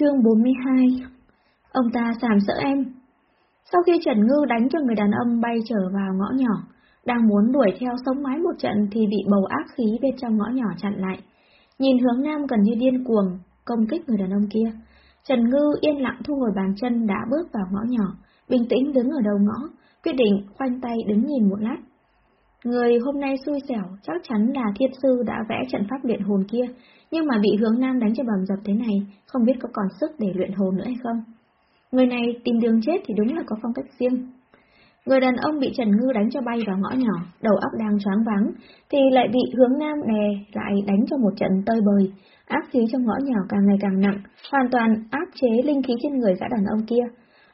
Chương 42 Ông ta sàm sợ em. Sau khi Trần Ngư đánh cho người đàn ông bay trở vào ngõ nhỏ, đang muốn đuổi theo sống mái một trận thì bị bầu ác khí bên trong ngõ nhỏ chặn lại. Nhìn hướng nam gần như điên cuồng, công kích người đàn ông kia. Trần Ngư yên lặng thu hồi bàn chân đã bước vào ngõ nhỏ, bình tĩnh đứng ở đầu ngõ, quyết định khoanh tay đứng nhìn một lát. Người hôm nay xui xẻo chắc chắn là thiên sư đã vẽ trận pháp luyện hồn kia, nhưng mà bị hướng nam đánh cho bầm dập thế này, không biết có còn sức để luyện hồn nữa hay không. Người này tìm đường chết thì đúng là có phong cách riêng. Người đàn ông bị Trần Ngư đánh cho bay vào ngõ nhỏ, đầu óc đang choáng váng, thì lại bị hướng nam đè lại đánh cho một trận tơi bời. Áp khí trong ngõ nhỏ càng ngày càng nặng, hoàn toàn áp chế linh khí trên người gã đàn ông kia.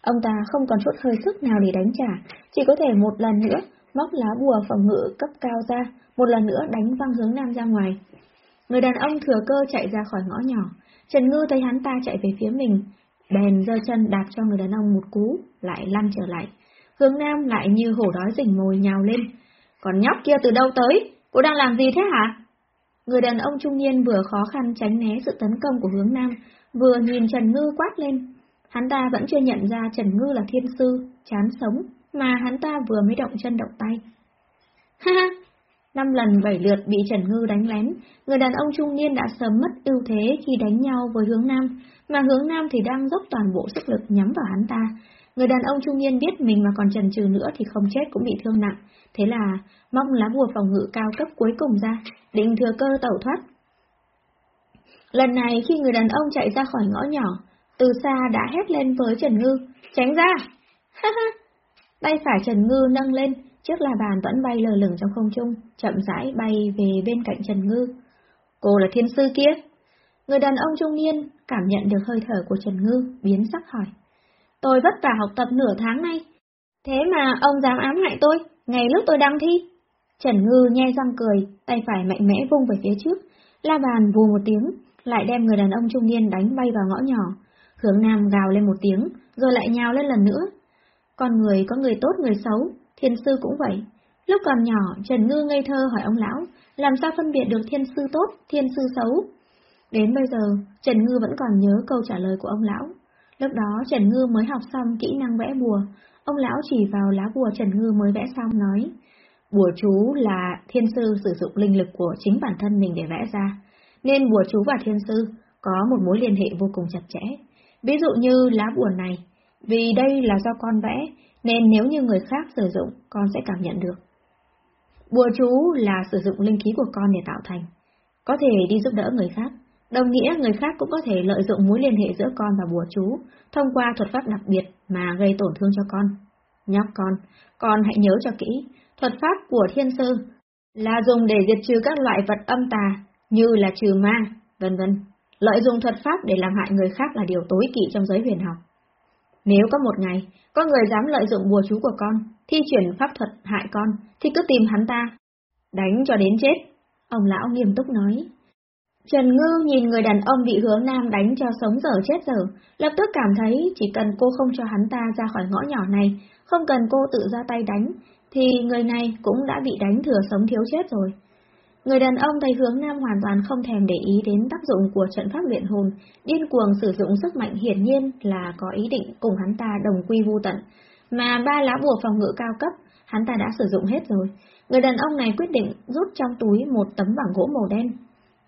Ông ta không còn chút hơi sức nào để đánh trả, chỉ có thể một lần nữa móc lá bùa phòng ngự cấp cao ra, một lần nữa đánh văng hướng nam ra ngoài. Người đàn ông thừa cơ chạy ra khỏi ngõ nhỏ, Trần Ngư thấy hắn ta chạy về phía mình, bèn giơ chân đạp cho người đàn ông một cú, lại lăn trở lại. Hướng Nam lại như hổ đói rình mồi nhào lên. Còn nhóc kia từ đâu tới? Cô đang làm gì thế hả? Người đàn ông trung niên vừa khó khăn tránh né sự tấn công của hướng Nam, vừa nhìn Trần Ngư quát lên. Hắn ta vẫn chưa nhận ra Trần Ngư là thiên sư, chán sống, mà hắn ta vừa mới động chân động tay. Ha ha! Năm lần bảy lượt bị Trần Ngư đánh lén, người đàn ông trung niên đã sớm mất ưu thế khi đánh nhau với hướng Nam, mà hướng Nam thì đang dốc toàn bộ sức lực nhắm vào hắn ta. Người đàn ông trung niên biết mình mà còn trần trừ nữa thì không chết cũng bị thương nặng, thế là mong lá bùa phòng ngự cao cấp cuối cùng ra, định thừa cơ tẩu thoát. Lần này khi người đàn ông chạy ra khỏi ngõ nhỏ, từ xa đã hét lên với Trần Ngư, tránh ra! Ha ha! Tay phải Trần Ngư nâng lên, chiếc la bàn vẫn bay lờ lửng trong không trung, chậm rãi bay về bên cạnh Trần Ngư. Cô là thiên sư kia? Người đàn ông trung niên cảm nhận được hơi thở của Trần Ngư, biến sắc hỏi. Tôi vất vả học tập nửa tháng nay. Thế mà ông dám ám hại tôi, ngày lúc tôi đang thi. Trần Ngư nhe răng cười, tay phải mạnh mẽ vung về phía trước, la bàn vù một tiếng, lại đem người đàn ông trung niên đánh bay vào ngõ nhỏ. Hướng Nam gào lên một tiếng, rồi lại nhào lên lần nữa. Con người có người tốt người xấu, thiên sư cũng vậy. Lúc còn nhỏ, Trần Ngư ngây thơ hỏi ông lão, làm sao phân biệt được thiên sư tốt, thiên sư xấu? Đến bây giờ, Trần Ngư vẫn còn nhớ câu trả lời của ông lão. Lúc đó Trần Ngư mới học xong kỹ năng vẽ bùa, ông lão chỉ vào lá bùa Trần Ngư mới vẽ xong nói, bùa chú là thiên sư sử dụng linh lực của chính bản thân mình để vẽ ra, nên bùa chú và thiên sư có một mối liên hệ vô cùng chặt chẽ. Ví dụ như lá bùa này, vì đây là do con vẽ, nên nếu như người khác sử dụng, con sẽ cảm nhận được. Bùa chú là sử dụng linh khí của con để tạo thành, có thể đi giúp đỡ người khác. Đồng nghĩa người khác cũng có thể lợi dụng mối liên hệ giữa con và bùa chú, thông qua thuật pháp đặc biệt mà gây tổn thương cho con. Nhóc con, con hãy nhớ cho kỹ, thuật pháp của thiên sư là dùng để diệt trừ các loại vật âm tà, như là trừ ma, vân vân. Lợi dụng thuật pháp để làm hại người khác là điều tối kỵ trong giới huyền học. Nếu có một ngày, có người dám lợi dụng bùa chú của con, thi chuyển pháp thuật hại con, thì cứ tìm hắn ta. Đánh cho đến chết. Ông lão nghiêm túc nói. Trần Ngư nhìn người đàn ông bị hướng nam đánh cho sống dở chết dở, lập tức cảm thấy chỉ cần cô không cho hắn ta ra khỏi ngõ nhỏ này, không cần cô tự ra tay đánh, thì người này cũng đã bị đánh thừa sống thiếu chết rồi. Người đàn ông thấy hướng nam hoàn toàn không thèm để ý đến tác dụng của trận pháp luyện hồn, điên cuồng sử dụng sức mạnh hiển nhiên là có ý định cùng hắn ta đồng quy vu tận, mà ba lá bùa phòng ngự cao cấp, hắn ta đã sử dụng hết rồi. Người đàn ông này quyết định rút trong túi một tấm bảng gỗ màu đen,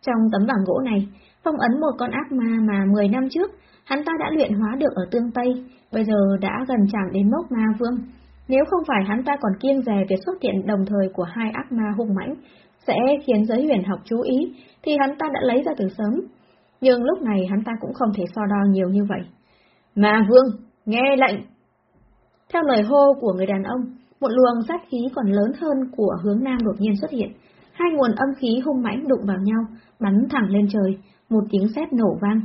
trong tấm bảng gỗ này, phong ấn một con ác ma mà 10 năm trước, hắn ta đã luyện hóa được ở tương Tây, bây giờ đã gần chạm đến mốc ma vương. Nếu không phải hắn ta còn kiêng dè việc xuất hiện đồng thời của hai ác ma hung mãnh, sẽ khiến giới huyền học chú ý, thì hắn ta đã lấy ra từ sớm. Nhưng lúc này hắn ta cũng không thể so đo nhiều như vậy. Ma vương, nghe lệnh! Theo lời hô của người đàn ông, một luồng sát khí còn lớn hơn của hướng nam đột nhiên xuất hiện, hai nguồn âm khí hung mãnh đụng vào nhau, bắn thẳng lên trời, một tiếng sét nổ vang.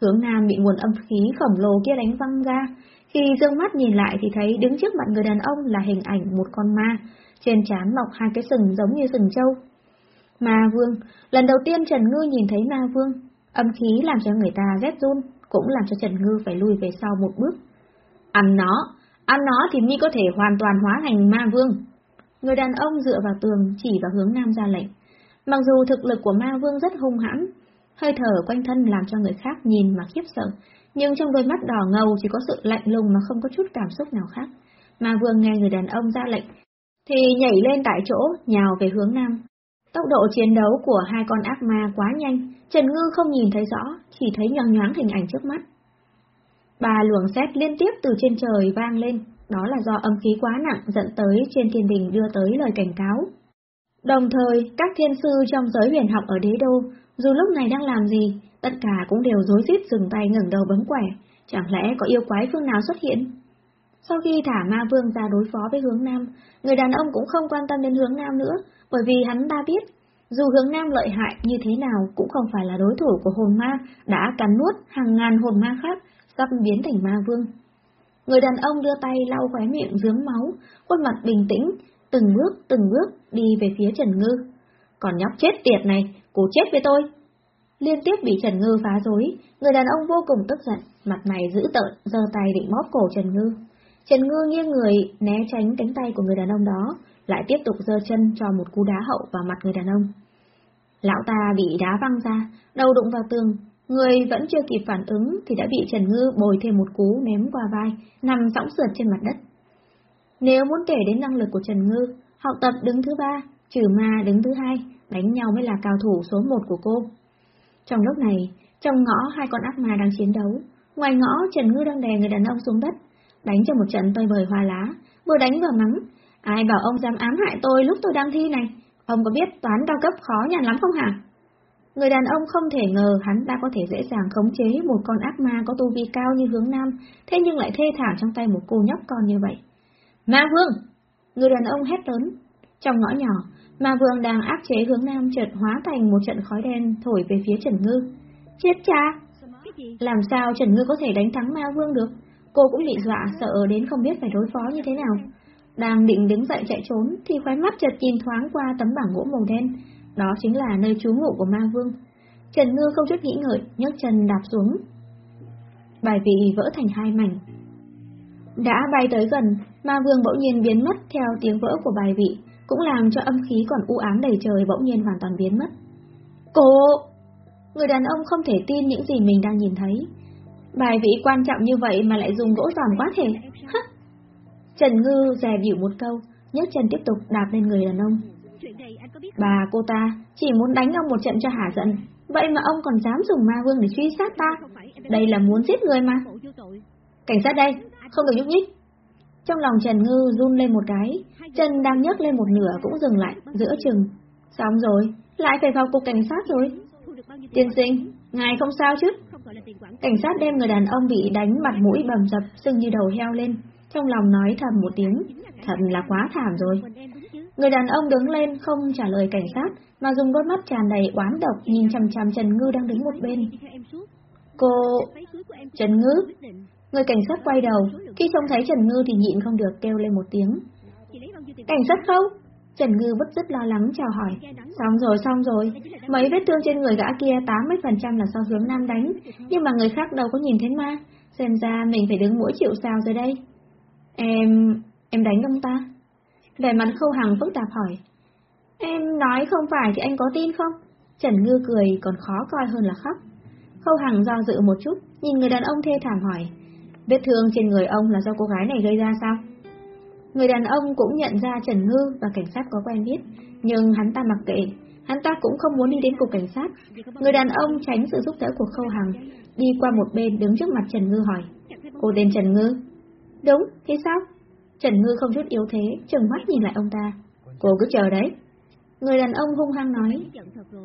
Hướng Nam bị nguồn âm khí khổng lồ kia đánh văng ra, khi dương mắt nhìn lại thì thấy đứng trước mặt người đàn ông là hình ảnh một con ma, trên trán mọc hai cái sừng giống như sừng trâu. Ma vương, lần đầu tiên Trần Ngư nhìn thấy ma vương, âm khí làm cho người ta rét run, cũng làm cho Trần Ngư phải lùi về sau một bước. Ăn nó, ăn nó thì Nhi có thể hoàn toàn hóa thành ma vương. Người đàn ông dựa vào tường chỉ vào hướng nam ra lệnh. Mặc dù thực lực của ma vương rất hung hãn, hơi thở quanh thân làm cho người khác nhìn mà khiếp sợ, nhưng trong đôi mắt đỏ ngầu chỉ có sự lạnh lùng mà không có chút cảm xúc nào khác. Ma Vương nghe người đàn ông ra lệnh, thì nhảy lên tại chỗ, nhào về hướng nam. Tốc độ chiến đấu của hai con ác ma quá nhanh, Trần Ngư không nhìn thấy rõ, chỉ thấy nhoáng nhoáng hình ảnh trước mắt. Ba luồng xét liên tiếp từ trên trời vang lên, đó là do âm khí quá nặng dẫn tới trên thiên đình đưa tới lời cảnh cáo. Đồng thời, các thiên sư trong giới huyền học ở đế đô, dù lúc này đang làm gì, tất cả cũng đều rối rít dừng tay ngẩng đầu bấm quẻ, chẳng lẽ có yêu quái phương nào xuất hiện? Sau khi thả ma vương ra đối phó với hướng nam, người đàn ông cũng không quan tâm đến hướng nam nữa, bởi vì hắn ta biết, dù hướng nam lợi hại như thế nào cũng không phải là đối thủ của hồn ma đã cắn nuốt hàng ngàn hồn ma khác, sắp biến thành ma vương. Người đàn ông đưa tay lau khóe miệng dướng máu, khuôn mặt bình tĩnh, từng bước từng bước đi về phía Trần Ngư. Còn nhóc chết tiệt này, cố chết với tôi. Liên tiếp bị Trần Ngư phá rối, người đàn ông vô cùng tức giận, mặt mày dữ tợn, giơ tay định bóp cổ Trần Ngư. Trần Ngư nghiêng người, né tránh cánh tay của người đàn ông đó, lại tiếp tục giơ chân cho một cú đá hậu vào mặt người đàn ông. Lão ta bị đá văng ra, đầu đụng vào tường, người vẫn chưa kịp phản ứng thì đã bị Trần Ngư bồi thêm một cú ném qua vai, nằm sõng sượt trên mặt đất. Nếu muốn kể đến năng lực của Trần Ngư, học tập đứng thứ ba, trừ ma đứng thứ hai, đánh nhau mới là cao thủ số một của cô. Trong lúc này, trong ngõ hai con ác ma đang chiến đấu, ngoài ngõ Trần Ngư đang đè người đàn ông xuống đất, đánh cho một trận tơi bời hoa lá, vừa đánh vừa mắng. Ai bảo ông dám ám hại tôi lúc tôi đang thi này? Ông có biết toán cao cấp khó nhằn lắm không hả? Người đàn ông không thể ngờ hắn ta có thể dễ dàng khống chế một con ác ma có tu vi cao như hướng nam, thế nhưng lại thê thảm trong tay một cô nhóc con như vậy. Ma Vương! Người đàn ông hét lớn. Trong ngõ nhỏ, Ma Vương đang áp chế hướng nam chợt hóa thành một trận khói đen thổi về phía Trần Ngư. Chết cha! Làm sao Trần Ngư có thể đánh thắng Ma Vương được? Cô cũng bị dọa sợ đến không biết phải đối phó như thế nào. Đang định đứng dậy chạy trốn thì khóe mắt chợt nhìn thoáng qua tấm bảng gỗ màu đen. Đó chính là nơi trú ngụ của Ma Vương. Trần Ngư không chút nghĩ ngợi, nhấc chân đạp xuống. Bài vị vỡ thành hai mảnh. Đã bay tới gần, Ma Vương bỗng nhiên biến mất theo tiếng vỡ của bài vị, cũng làm cho âm khí còn u ám đầy trời bỗng nhiên hoàn toàn biến mất. Cô! Người đàn ông không thể tin những gì mình đang nhìn thấy. Bài vị quan trọng như vậy mà lại dùng gỗ giòn quá thể. Hắc! Trần Ngư dè biểu một câu, nhấc chân tiếp tục đạp lên người đàn ông. Bà cô ta chỉ muốn đánh ông một trận cho hả giận, vậy mà ông còn dám dùng ma vương để truy sát ta. Đây là muốn giết người mà. Cảnh sát đây, không được nhúc nhích. Trong lòng Trần Ngư run lên một cái, chân đang nhấc lên một nửa cũng dừng lại, giữa chừng. Xong rồi, lại phải vào cục cảnh sát rồi. Tiên sinh, ngài không sao chứ? Cảnh sát đem người đàn ông bị đánh mặt mũi bầm dập, sưng như đầu heo lên, trong lòng nói thầm một tiếng, thật là quá thảm rồi. Người đàn ông đứng lên không trả lời cảnh sát, mà dùng đôi mắt tràn đầy oán độc nhìn chằm chằm Trần Ngư đang đứng một bên. Cô... Trần Ngư? Người cảnh sát quay đầu, khi trông thấy Trần Ngư thì nhịn không được kêu lên một tiếng. Cảnh sát không? Trần Ngư bất rất lo lắng chào hỏi. Xong rồi, xong rồi. Mấy vết thương trên người gã kia 80% là do hướng nam đánh, nhưng mà người khác đâu có nhìn thấy ma. Xem ra mình phải đứng mũi chịu sao rồi đây. Em... em đánh ông ta? Về mặt khâu hằng phức tạp hỏi. Em nói không phải thì anh có tin không? Trần Ngư cười còn khó coi hơn là khóc. Khâu hằng do dự một chút, nhìn người đàn ông thê thảm hỏi. Vết thương trên người ông là do cô gái này gây ra sao? Người đàn ông cũng nhận ra Trần Ngư và cảnh sát có quen biết, nhưng hắn ta mặc kệ, hắn ta cũng không muốn đi đến cục cảnh sát. Người đàn ông tránh sự giúp đỡ của Khâu Hằng, đi qua một bên đứng trước mặt Trần Ngư hỏi. Cô tên Trần Ngư? Đúng, thế sao? Trần Ngư không chút yếu thế, trừng mắt nhìn lại ông ta. Cô cứ chờ đấy. Người đàn ông hung hăng nói.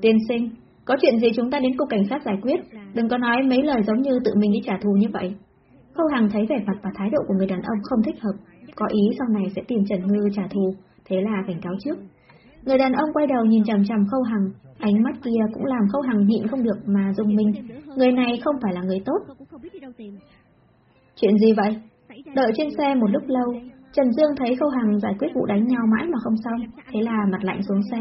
Tiên sinh, có chuyện gì chúng ta đến cục cảnh sát giải quyết, đừng có nói mấy lời giống như tự mình đi trả thù như vậy. Khâu Hằng thấy vẻ mặt và thái độ của người đàn ông không thích hợp, có ý sau này sẽ tìm Trần Ngư trả thù, thế là cảnh cáo trước. Người đàn ông quay đầu nhìn chằm chằm Khâu Hằng, ánh mắt kia cũng làm Khâu Hằng nhịn không được mà dùng mình, người này không phải là người tốt. Chuyện gì vậy? Đợi trên xe một lúc lâu, Trần Dương thấy Khâu Hằng giải quyết vụ đánh nhau mãi mà không xong, thế là mặt lạnh xuống xe.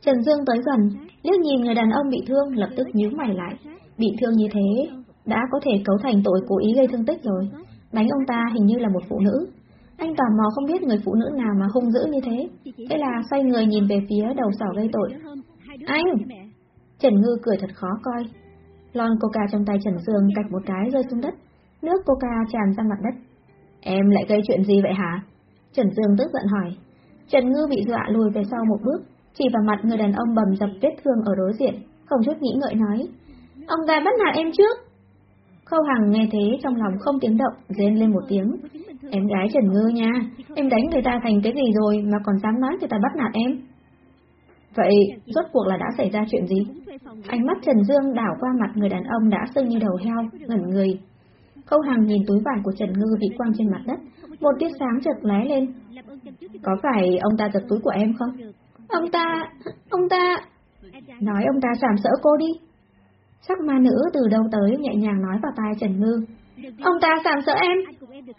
Trần Dương tới gần, liếc nhìn người đàn ông bị thương lập tức nhíu mày lại. Bị thương như thế, đã có thể cấu thành tội cố ý gây thương tích rồi. Đánh ông ta hình như là một phụ nữ. Anh tò mò không biết người phụ nữ nào mà hung dữ như thế. Thế là xoay người nhìn về phía đầu sỏ gây tội. Anh! Trần Ngư cười thật khó coi. Lon coca trong tay Trần Dương cạch một cái rơi xuống đất, nước coca tràn ra mặt đất. Em lại gây chuyện gì vậy hả? Trần Dương tức giận hỏi. Trần Ngư bị dọa lùi về sau một bước, chỉ vào mặt người đàn ông bầm dập vết thương ở đối diện, không chút nghĩ ngợi nói. Ông ta bắt nạt em trước. Khâu Hằng nghe thế trong lòng không tiếng động, rên lên một tiếng. Em gái Trần Ngư nha, em đánh người ta thành cái gì rồi mà còn dám nói người ta bắt nạt em. Vậy, rốt cuộc là đã xảy ra chuyện gì? Ánh mắt Trần Dương đảo qua mặt người đàn ông đã sưng như đầu heo, ngẩn người. Khâu Hằng nhìn túi vải của Trần Ngư bị quăng trên mặt đất, một tia sáng chợt lóe lên. Có phải ông ta giật túi của em không? Ông ta, ông ta... Nói ông ta sàm sỡ cô đi. Sắc ma nữ từ đâu tới nhẹ nhàng nói vào tai Trần Ngư. Ông ta sàm sỡ em.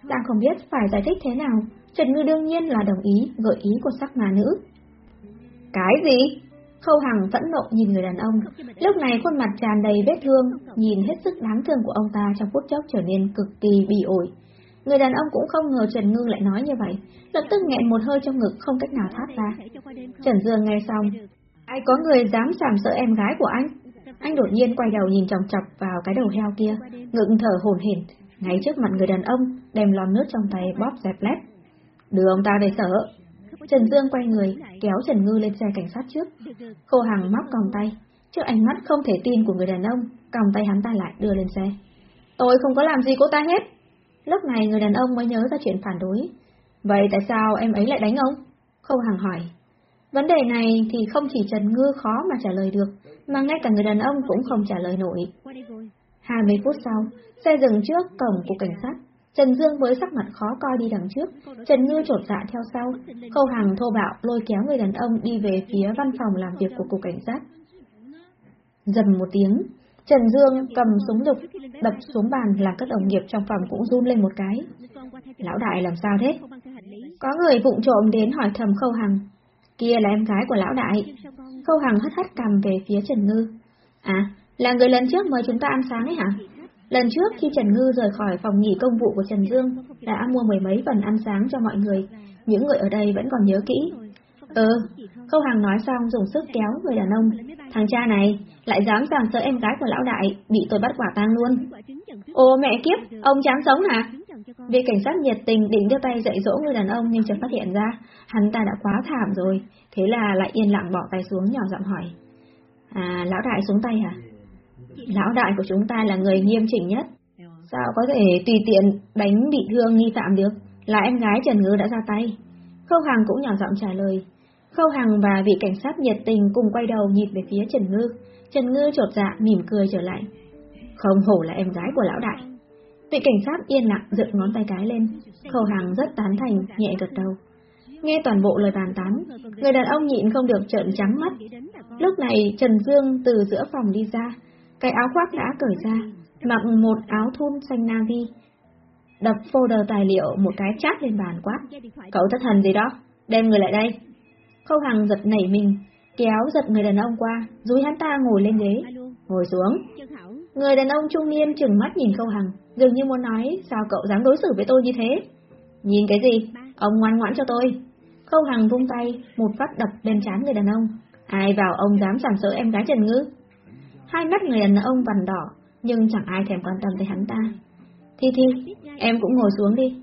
Đang không biết phải giải thích thế nào, Trần Ngư đương nhiên là đồng ý gợi ý của sắc ma nữ. Cái gì? Khâu Hằng phẫn nộ nhìn người đàn ông, lúc này khuôn mặt tràn đầy vết thương, nhìn hết sức đáng thương của ông ta trong phút chốc trở nên cực kỳ bị ổi. Người đàn ông cũng không ngờ Trần Ngư lại nói như vậy, lập tức nghẹn một hơi trong ngực không cách nào thoát ra. Trần Dương nghe xong, ai có người dám sàm sợ em gái của anh? Anh đột nhiên quay đầu nhìn chòng chọc vào cái đầu heo kia, ngực thở hổn hển, ngay trước mặt người đàn ông, đem lon nước trong tay bóp dẹp lép. Đưa ông ta về sở. Trần Dương quay người, kéo Trần Ngư lên xe cảnh sát trước. Khô Hằng móc còng tay, trước ánh mắt không thể tin của người đàn ông, còng tay hắn ta lại đưa lên xe. Tôi không có làm gì cô ta hết. Lúc này người đàn ông mới nhớ ra chuyện phản đối. Vậy tại sao em ấy lại đánh ông? Khâu Hằng hỏi. Vấn đề này thì không chỉ Trần Ngư khó mà trả lời được, mà ngay cả người đàn ông cũng không trả lời nổi. 20 phút sau, xe dừng trước cổng của cảnh sát. Trần Dương với sắc mặt khó coi đi đằng trước, Trần Ngư trột dạ theo sau, Khâu Hằng thô bạo lôi kéo người đàn ông đi về phía văn phòng làm việc của cục cảnh sát. Dầm một tiếng, Trần Dương cầm súng lục, đập xuống bàn làm các đồng nghiệp trong phòng cũng run lên một cái. Lão đại làm sao thế? Có người vụng trộm đến hỏi thầm Khâu Hằng. Kia là em gái của lão đại. Khâu Hằng hất hất cầm về phía Trần Ngư. À, là người lần trước mời chúng ta ăn sáng ấy hả? Lần trước khi Trần Ngư rời khỏi phòng nghỉ công vụ của Trần Dương, đã mua mười mấy phần ăn sáng cho mọi người. Những người ở đây vẫn còn nhớ kỹ. Ừ, Khâu Hằng nói xong dùng sức kéo người đàn ông. Thằng cha này, lại dám sàng sợ em gái của lão đại, bị tôi bắt quả tang luôn. Ô mẹ kiếp, ông chán sống hả? Vị cảnh sát nhiệt tình định đưa tay dạy dỗ người đàn ông nhưng chợt phát hiện ra, hắn ta đã quá thảm rồi, thế là lại yên lặng bỏ tay xuống nhỏ giọng hỏi. À, lão đại xuống tay hả? Lão đại của chúng ta là người nghiêm chỉnh nhất. Sao có thể tùy tiện đánh bị thương nghi phạm được? Là em gái Trần Ngư đã ra tay. Khâu Hằng cũng nhỏ giọng trả lời. Khâu Hằng và vị cảnh sát nhiệt tình cùng quay đầu nhìn về phía Trần Ngư. Trần Ngư trột dạ mỉm cười trở lại. Không hổ là em gái của lão đại. Vị cảnh sát yên lặng dựng ngón tay cái lên. Khâu Hằng rất tán thành, nhẹ gật đầu. Nghe toàn bộ lời bàn tán, người đàn ông nhịn không được trợn trắng mắt. Lúc này Trần Dương từ giữa phòng đi ra, cái áo khoác đã cởi ra, mặc một áo thun xanh navy. Đập folder tài liệu một cái chát lên bàn quát. Cậu thất thần gì đó, đem người lại đây. Khâu Hằng giật nảy mình, kéo giật người đàn ông qua, dúi hắn ta ngồi lên ghế. Ngồi xuống. Người đàn ông trung niên chừng mắt nhìn Khâu Hằng, dường như muốn nói sao cậu dám đối xử với tôi như thế. Nhìn cái gì? Ông ngoan ngoãn cho tôi. Khâu Hằng vung tay, một phát đập lên trán người đàn ông. Ai vào ông dám sàm sỡ em gái Trần Ngư? Hai mắt người đàn ông vằn đỏ, nhưng chẳng ai thèm quan tâm tới hắn ta. Thi Thi, em cũng ngồi xuống đi.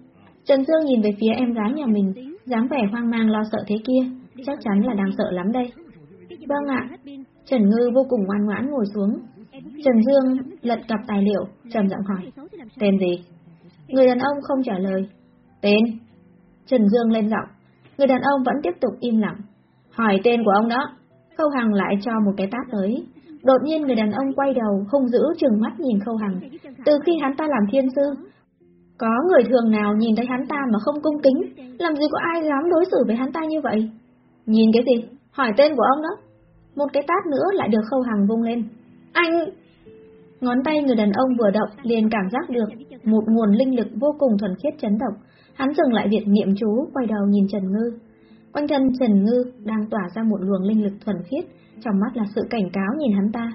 Trần Dương nhìn về phía em gái nhà mình, dáng vẻ hoang mang lo sợ thế kia, chắc chắn là đang sợ lắm đây. Vâng ạ. Trần Ngư vô cùng ngoan ngoãn ngồi xuống. Trần Dương lật cặp tài liệu, trầm giọng hỏi. Tên gì? Người đàn ông không trả lời. Tên? Trần Dương lên giọng. Người đàn ông vẫn tiếp tục im lặng. Hỏi tên của ông đó. Khâu Hằng lại cho một cái tát tới. Đột nhiên người đàn ông quay đầu, hung dữ trừng mắt nhìn Khâu Hằng. Từ khi hắn ta làm thiên sư, có người thường nào nhìn thấy hắn ta mà không cung kính, làm gì có ai dám đối xử với hắn ta như vậy? Nhìn cái gì? Hỏi tên của ông đó. Một cái tát nữa lại được Khâu Hằng vung lên. Anh... Ngón tay người đàn ông vừa động liền cảm giác được một nguồn linh lực vô cùng thuần khiết chấn động. Hắn dừng lại việc niệm chú, quay đầu nhìn Trần Ngư. Quanh thân Trần Ngư đang tỏa ra một luồng linh lực thuần khiết, trong mắt là sự cảnh cáo nhìn hắn ta.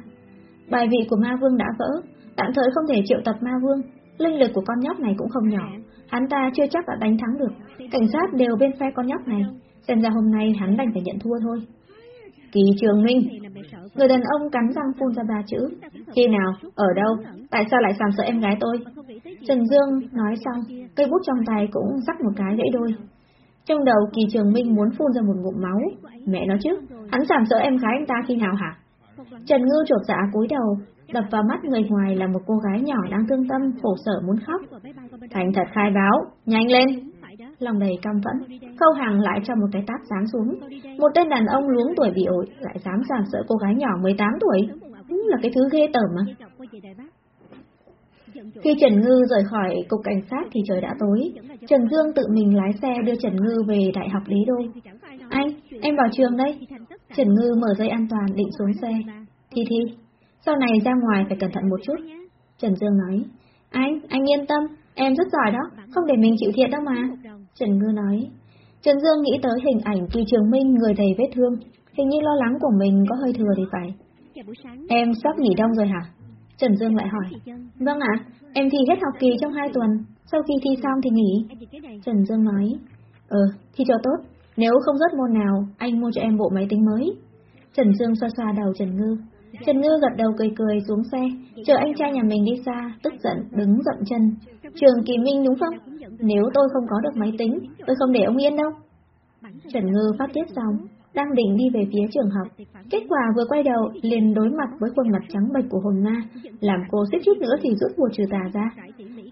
Bài vị của ma vương đã vỡ, tạm thời không thể triệu tập ma vương, linh lực của con nhóc này cũng không nhỏ, hắn ta chưa chắc đã đánh thắng được, cảnh sát đều bên phe con nhóc này, xem ra hôm nay hắn đành phải nhận thua thôi. Kỳ Trường Minh. Người đàn ông cắn răng phun ra ba chữ. Khi nào? Ở đâu? Tại sao lại sàm sợ em gái tôi? Trần Dương nói xong, cây bút trong tay cũng rắc một cái gãy đôi. Trong đầu Kỳ Trường Minh muốn phun ra một ngụm máu. Mẹ nói chứ, hắn giảm sợ em gái anh ta khi nào hả? Trần Ngư trột dạ cúi đầu, đập vào mắt người ngoài là một cô gái nhỏ đang thương tâm, khổ sở muốn khóc. Thành thật khai báo, nhanh lên! Lòng đầy căm phẫn, khâu hàng lại cho một cái tát sáng xuống. Một tên đàn ông luống tuổi bị ổi, lại dám giảm sợ cô gái nhỏ 18 tuổi. Đúng là cái thứ ghê tởm mà. Khi Trần Ngư rời khỏi cục cảnh sát thì trời đã tối. Trần Dương tự mình lái xe đưa Trần Ngư về Đại học Lý Đô. Anh, em vào trường đây. Trần Ngư mở dây an toàn định xuống xe. Thi Thi, sau này ra ngoài phải cẩn thận một chút. Trần Dương nói. Anh, anh yên tâm, em rất giỏi đó, không để mình chịu thiệt đâu mà. Trần Ngư nói. Trần Dương nghĩ tới hình ảnh Kỳ Trường Minh người đầy vết thương, hình như lo lắng của mình có hơi thừa thì phải. Em sắp nghỉ đông rồi hả? Trần Dương lại hỏi. Vâng ạ, em thi hết học kỳ trong hai tuần, sau khi thi xong thì nghỉ. Trần Dương nói. Ờ, thi cho tốt, nếu không rớt môn nào, anh mua cho em bộ máy tính mới. Trần Dương xoa xoa đầu Trần Ngư. Trần Ngư gật đầu cười cười xuống xe, chờ anh trai nhà mình đi xa, tức giận, đứng dậm chân. Trường Kỳ Minh đúng không? Nếu tôi không có được máy tính, tôi không để ông yên đâu. Trần Ngư phát tiết xong, đang định đi về phía trường học. Kết quả vừa quay đầu, liền đối mặt với khuôn mặt trắng bệch của hồn ma, làm cô xích chút nữa thì rút bùa trừ tà ra.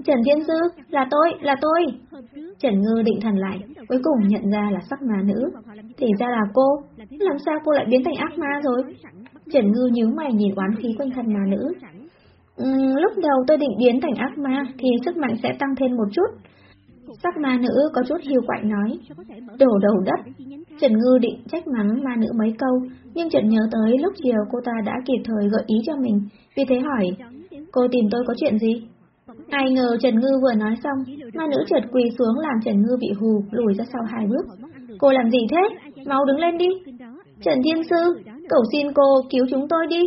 Trần Thiên Sư, là tôi, là tôi. Trần Ngư định thần lại, cuối cùng nhận ra là sắc ma nữ. Thì ra là cô, làm sao cô lại biến thành ác ma rồi? Trần Ngư nhíu mày nhìn oán khí quanh thân ma nữ. Uhm, lúc đầu tôi định biến thành ác ma thì sức mạnh sẽ tăng thêm một chút. Sắc ma nữ có chút hiu quạnh nói, đổ đầu đất. Trần Ngư định trách mắng ma nữ mấy câu, nhưng chợt nhớ tới lúc chiều cô ta đã kịp thời gợi ý cho mình, vì thế hỏi, cô tìm tôi có chuyện gì? Ai ngờ Trần Ngư vừa nói xong, ma nữ chợt quỳ xuống làm Trần Ngư bị hù, lùi ra sau hai bước. Cô làm gì thế? Mau đứng lên đi. Trần Thiên Sư, cầu xin cô cứu chúng tôi đi.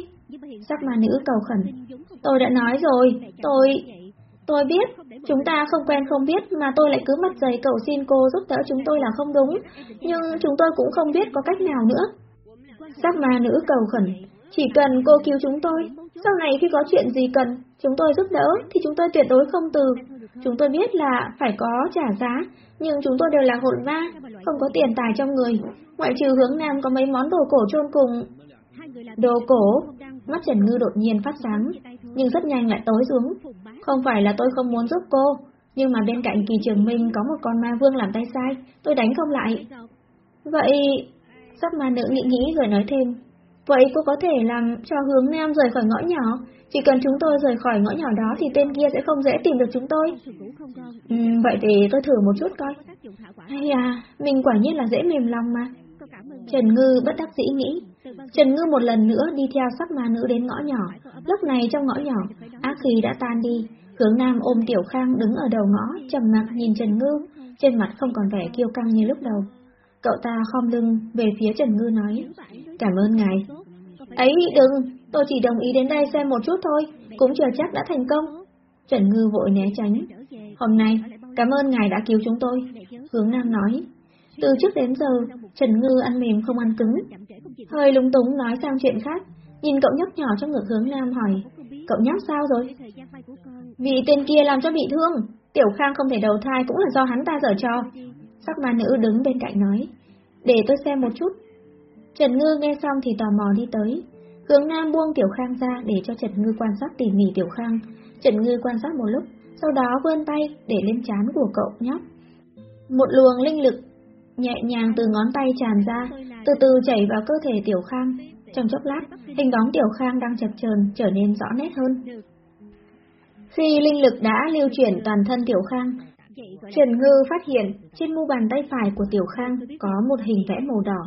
Sắc ma nữ cầu khẩn. Tôi đã nói rồi, tôi... Tôi biết, chúng ta không quen không biết mà tôi lại cứ mặt dày cầu xin cô giúp đỡ chúng tôi là không đúng, nhưng chúng tôi cũng không biết có cách nào nữa. Sắc ma nữ cầu khẩn, chỉ cần cô cứu chúng tôi, sau này khi có chuyện gì cần, chúng tôi giúp đỡ thì chúng tôi tuyệt đối không từ. Chúng tôi biết là phải có trả giá, nhưng chúng tôi đều là hồn ma, không có tiền tài trong người. Ngoại trừ hướng nam có mấy món đồ cổ chôn cùng. Đồ cổ, mắt Trần Ngư đột nhiên phát sáng, nhưng rất nhanh lại tối xuống. Không phải là tôi không muốn giúp cô, nhưng mà bên cạnh kỳ trường minh có một con ma vương làm tay sai, tôi đánh không lại. Vậy... sắp ma nữ nghĩ nghĩ rồi nói thêm. Vậy cô có thể làm cho hướng nam rời khỏi ngõ nhỏ, chỉ cần chúng tôi rời khỏi ngõ nhỏ đó thì tên kia sẽ không dễ tìm được chúng tôi. Ừ, vậy thì tôi thử một chút coi. Hay à, mình quả nhiên là dễ mềm lòng mà. Trần Ngư bất đắc dĩ nghĩ. Trần Ngư một lần nữa đi theo sắc ma nữ đến ngõ nhỏ. Lúc này trong ngõ nhỏ, ác khí đã tan đi. Hướng Nam ôm Tiểu Khang đứng ở đầu ngõ, trầm mặc nhìn Trần Ngư, trên mặt không còn vẻ kiêu căng như lúc đầu. Cậu ta khom lưng về phía Trần Ngư nói, cảm ơn ngài. Ấy đừng, tôi chỉ đồng ý đến đây xem một chút thôi, cũng chưa chắc đã thành công. Trần Ngư vội né tránh. Hôm nay, cảm ơn ngài đã cứu chúng tôi. Hướng Nam nói, từ trước đến giờ, Trần Ngư ăn mềm không ăn cứng. Hơi lúng túng nói sang chuyện khác, nhìn cậu nhóc nhỏ trong ngực hướng Nam hỏi, cậu nhóc sao rồi? Vì tên kia làm cho bị thương, Tiểu Khang không thể đầu thai cũng là do hắn ta dở trò. Sắc ma nữ đứng bên cạnh nói, để tôi xem một chút. Trần Ngư nghe xong thì tò mò đi tới. Hướng Nam buông Tiểu Khang ra để cho Trần Ngư quan sát tỉ mỉ Tiểu Khang. Trần Ngư quan sát một lúc, sau đó vươn tay để lên trán của cậu nhóc. Một luồng linh lực nhẹ nhàng từ ngón tay tràn ra, từ từ chảy vào cơ thể Tiểu Khang. Trong chốc lát, hình bóng Tiểu Khang đang chập chờn trở nên rõ nét hơn. Khi linh lực đã lưu chuyển toàn thân Tiểu Khang, Trần Ngư phát hiện trên mu bàn tay phải của Tiểu Khang có một hình vẽ màu đỏ.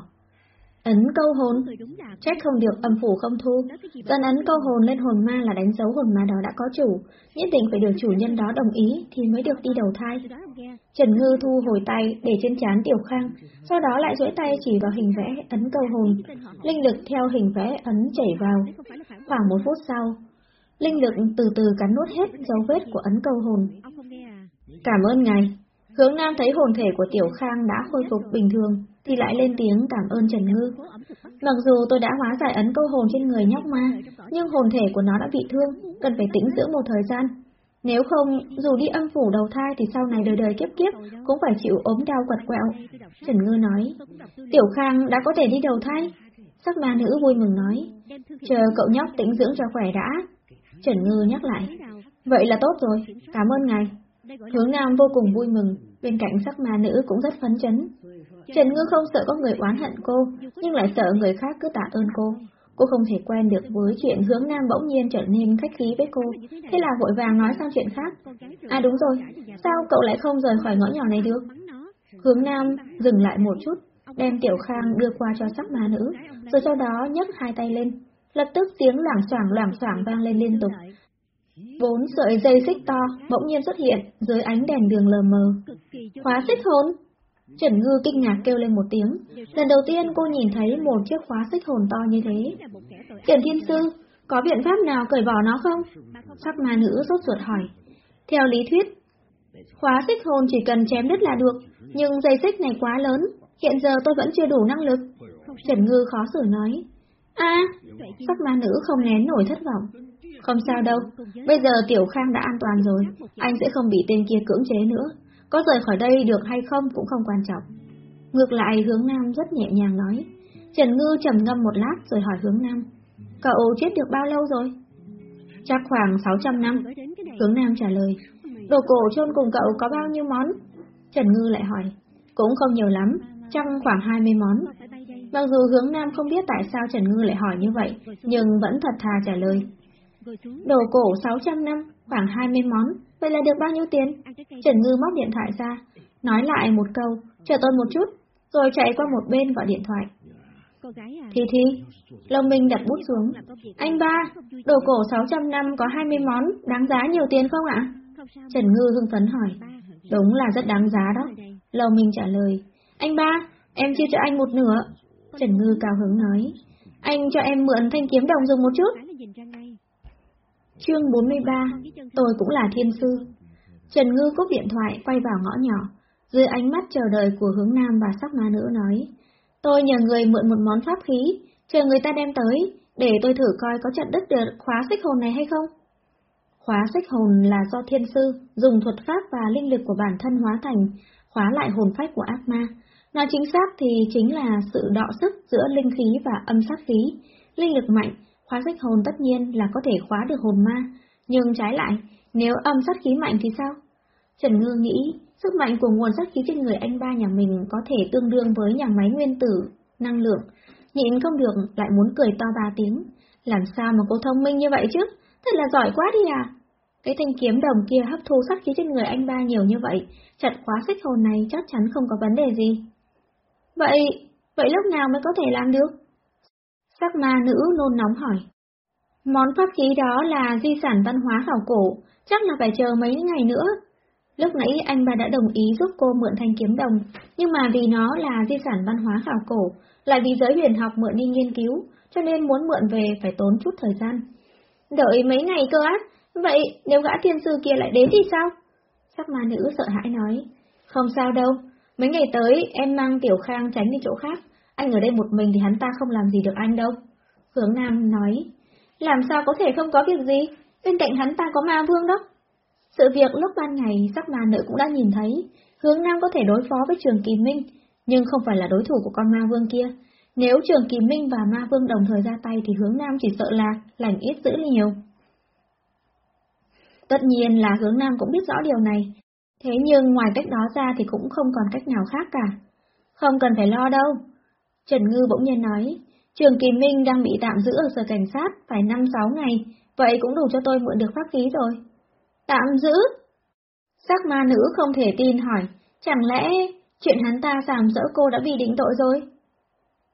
Ấn câu hồn, trách không được âm phủ không thu, dần ấn câu hồn lên hồn ma là đánh dấu hồn ma đó đã có chủ, nhất định phải được chủ nhân đó đồng ý thì mới được đi đầu thai. Trần Ngư thu hồi tay để trên chán Tiểu Khang, sau đó lại duỗi tay chỉ vào hình vẽ ấn câu hồn, linh lực theo hình vẽ ấn chảy vào. Khoảng một phút sau, linh lực từ từ cắn nuốt hết dấu vết của ấn câu hồn. Cảm ơn ngài. Hướng Nam thấy hồn thể của Tiểu Khang đã khôi phục bình thường, thì lại lên tiếng cảm ơn Trần Ngư. Mặc dù tôi đã hóa giải ấn câu hồn trên người nhóc ma, nhưng hồn thể của nó đã bị thương, cần phải tĩnh dưỡng một thời gian. Nếu không, dù đi âm phủ đầu thai thì sau này đời đời kiếp kiếp cũng phải chịu ốm đau quật quẹo. Trần Ngư nói, Tiểu Khang đã có thể đi đầu thai. Sắc ma nữ vui mừng nói, chờ cậu nhóc tĩnh dưỡng cho khỏe đã. Trần Ngư nhắc lại, vậy là tốt rồi, cảm ơn ngài. Hướng Nam vô cùng vui mừng, bên cạnh sắc ma nữ cũng rất phấn chấn. Trần Ngư không sợ có người oán hận cô, nhưng lại sợ người khác cứ tạ ơn cô. Cô không thể quen được với chuyện hướng Nam bỗng nhiên trở nên khách khí với cô, thế là vội vàng nói sang chuyện khác. À đúng rồi, sao cậu lại không rời khỏi ngõ nhỏ này được? Hướng Nam dừng lại một chút, đem Tiểu Khang đưa qua cho sắc ma nữ, rồi sau đó nhấc hai tay lên. Lập tức tiếng loảng xoảng loảng xoảng vang lên liên tục. Bốn sợi dây xích to bỗng nhiên xuất hiện dưới ánh đèn đường lờ mờ. Khóa xích hồn! Trần Ngư kinh ngạc kêu lên một tiếng. Lần đầu tiên cô nhìn thấy một chiếc khóa xích hồn to như thế. Tiền Thiên Sư, có biện pháp nào cởi bỏ nó không? Sắc ma nữ rốt ruột hỏi. Theo lý thuyết, khóa xích hồn chỉ cần chém đứt là được, nhưng dây xích này quá lớn, hiện giờ tôi vẫn chưa đủ năng lực. Trần Ngư khó xử nói. a sắc ma nữ không nén nổi thất vọng. Không sao đâu, bây giờ Tiểu Khang đã an toàn rồi, anh sẽ không bị tên kia cưỡng chế nữa. Có rời khỏi đây được hay không cũng không quan trọng. Ngược lại hướng Nam rất nhẹ nhàng nói. Trần Ngư trầm ngâm một lát rồi hỏi hướng Nam. Cậu chết được bao lâu rồi? Chắc khoảng 600 năm. Hướng Nam trả lời. Đồ cổ chôn cùng cậu có bao nhiêu món? Trần Ngư lại hỏi. Cũng không nhiều lắm, chắc khoảng 20 món. Mặc dù hướng Nam không biết tại sao Trần Ngư lại hỏi như vậy, nhưng vẫn thật thà trả lời. Đồ cổ 600 năm, khoảng 20 món, vậy là được bao nhiêu tiền? Trần Ngư móc điện thoại ra, nói lại một câu, chờ tôi một chút, rồi chạy qua một bên gọi điện thoại. Thì thì, Long Minh đặt bút xuống. Anh ba, đồ cổ 600 năm có 20 món, đáng giá nhiều tiền không ạ? Trần Ngư hưng phấn hỏi. Đúng là rất đáng giá đó. Long Minh trả lời. Anh ba, em chia cho anh một nửa. Trần Ngư cao hứng nói. Anh cho em mượn thanh kiếm đồng dùng một chút. Chương 43, tôi cũng là thiên sư. Trần Ngư cúp điện thoại quay vào ngõ nhỏ, dưới ánh mắt chờ đợi của hướng nam và sắc ma nữ nói. Tôi nhờ người mượn một món pháp khí, chờ người ta đem tới, để tôi thử coi có chặn đứt được khóa xích hồn này hay không. Khóa xích hồn là do thiên sư dùng thuật pháp và linh lực của bản thân hóa thành, khóa lại hồn phách của ác ma. Nói chính xác thì chính là sự đọ sức giữa linh khí và âm sát khí. Linh lực mạnh Khóa sách hồn tất nhiên là có thể khóa được hồn ma, nhưng trái lại, nếu âm sát khí mạnh thì sao? Trần Ngư nghĩ, sức mạnh của nguồn sát khí trên người anh ba nhà mình có thể tương đương với nhà máy nguyên tử, năng lượng. Nhịn không được, lại muốn cười to ba tiếng. Làm sao mà cô thông minh như vậy chứ? Thật là giỏi quá đi à! Cái thanh kiếm đồng kia hấp thu sát khí trên người anh ba nhiều như vậy, chặt khóa sách hồn này chắc chắn không có vấn đề gì. Vậy, vậy lúc nào mới có thể làm được? Sắc ma nữ nôn nóng hỏi. Món pháp khí đó là di sản văn hóa khảo cổ, chắc là phải chờ mấy ngày nữa. Lúc nãy anh bà đã đồng ý giúp cô mượn thanh kiếm đồng, nhưng mà vì nó là di sản văn hóa khảo cổ, lại vì giới huyền học mượn đi nghiên cứu, cho nên muốn mượn về phải tốn chút thời gian. Đợi mấy ngày cơ á, vậy nếu gã thiên sư kia lại đến thì sao? Sắc ma nữ sợ hãi nói, không sao đâu, mấy ngày tới em mang Tiểu Khang tránh đi chỗ khác, anh ở đây một mình thì hắn ta không làm gì được anh đâu. Hướng Nam nói, làm sao có thể không có việc gì, bên cạnh hắn ta có ma vương đó. Sự việc lúc ban ngày sắc ma nữ cũng đã nhìn thấy, hướng Nam có thể đối phó với trường Kỳ Minh, nhưng không phải là đối thủ của con ma vương kia. Nếu trường Kỳ Minh và ma vương đồng thời ra tay thì hướng Nam chỉ sợ là lành ít dữ nhiều. Tất nhiên là hướng Nam cũng biết rõ điều này, thế nhưng ngoài cách đó ra thì cũng không còn cách nào khác cả. Không cần phải lo đâu, Trần Ngư bỗng nhiên nói, Trường Kỳ Minh đang bị tạm giữ ở sở cảnh sát phải 5-6 ngày, vậy cũng đủ cho tôi mượn được pháp khí rồi. Tạm giữ? Sắc ma nữ không thể tin hỏi, chẳng lẽ chuyện hắn ta sàm sỡ cô đã bị định tội rồi?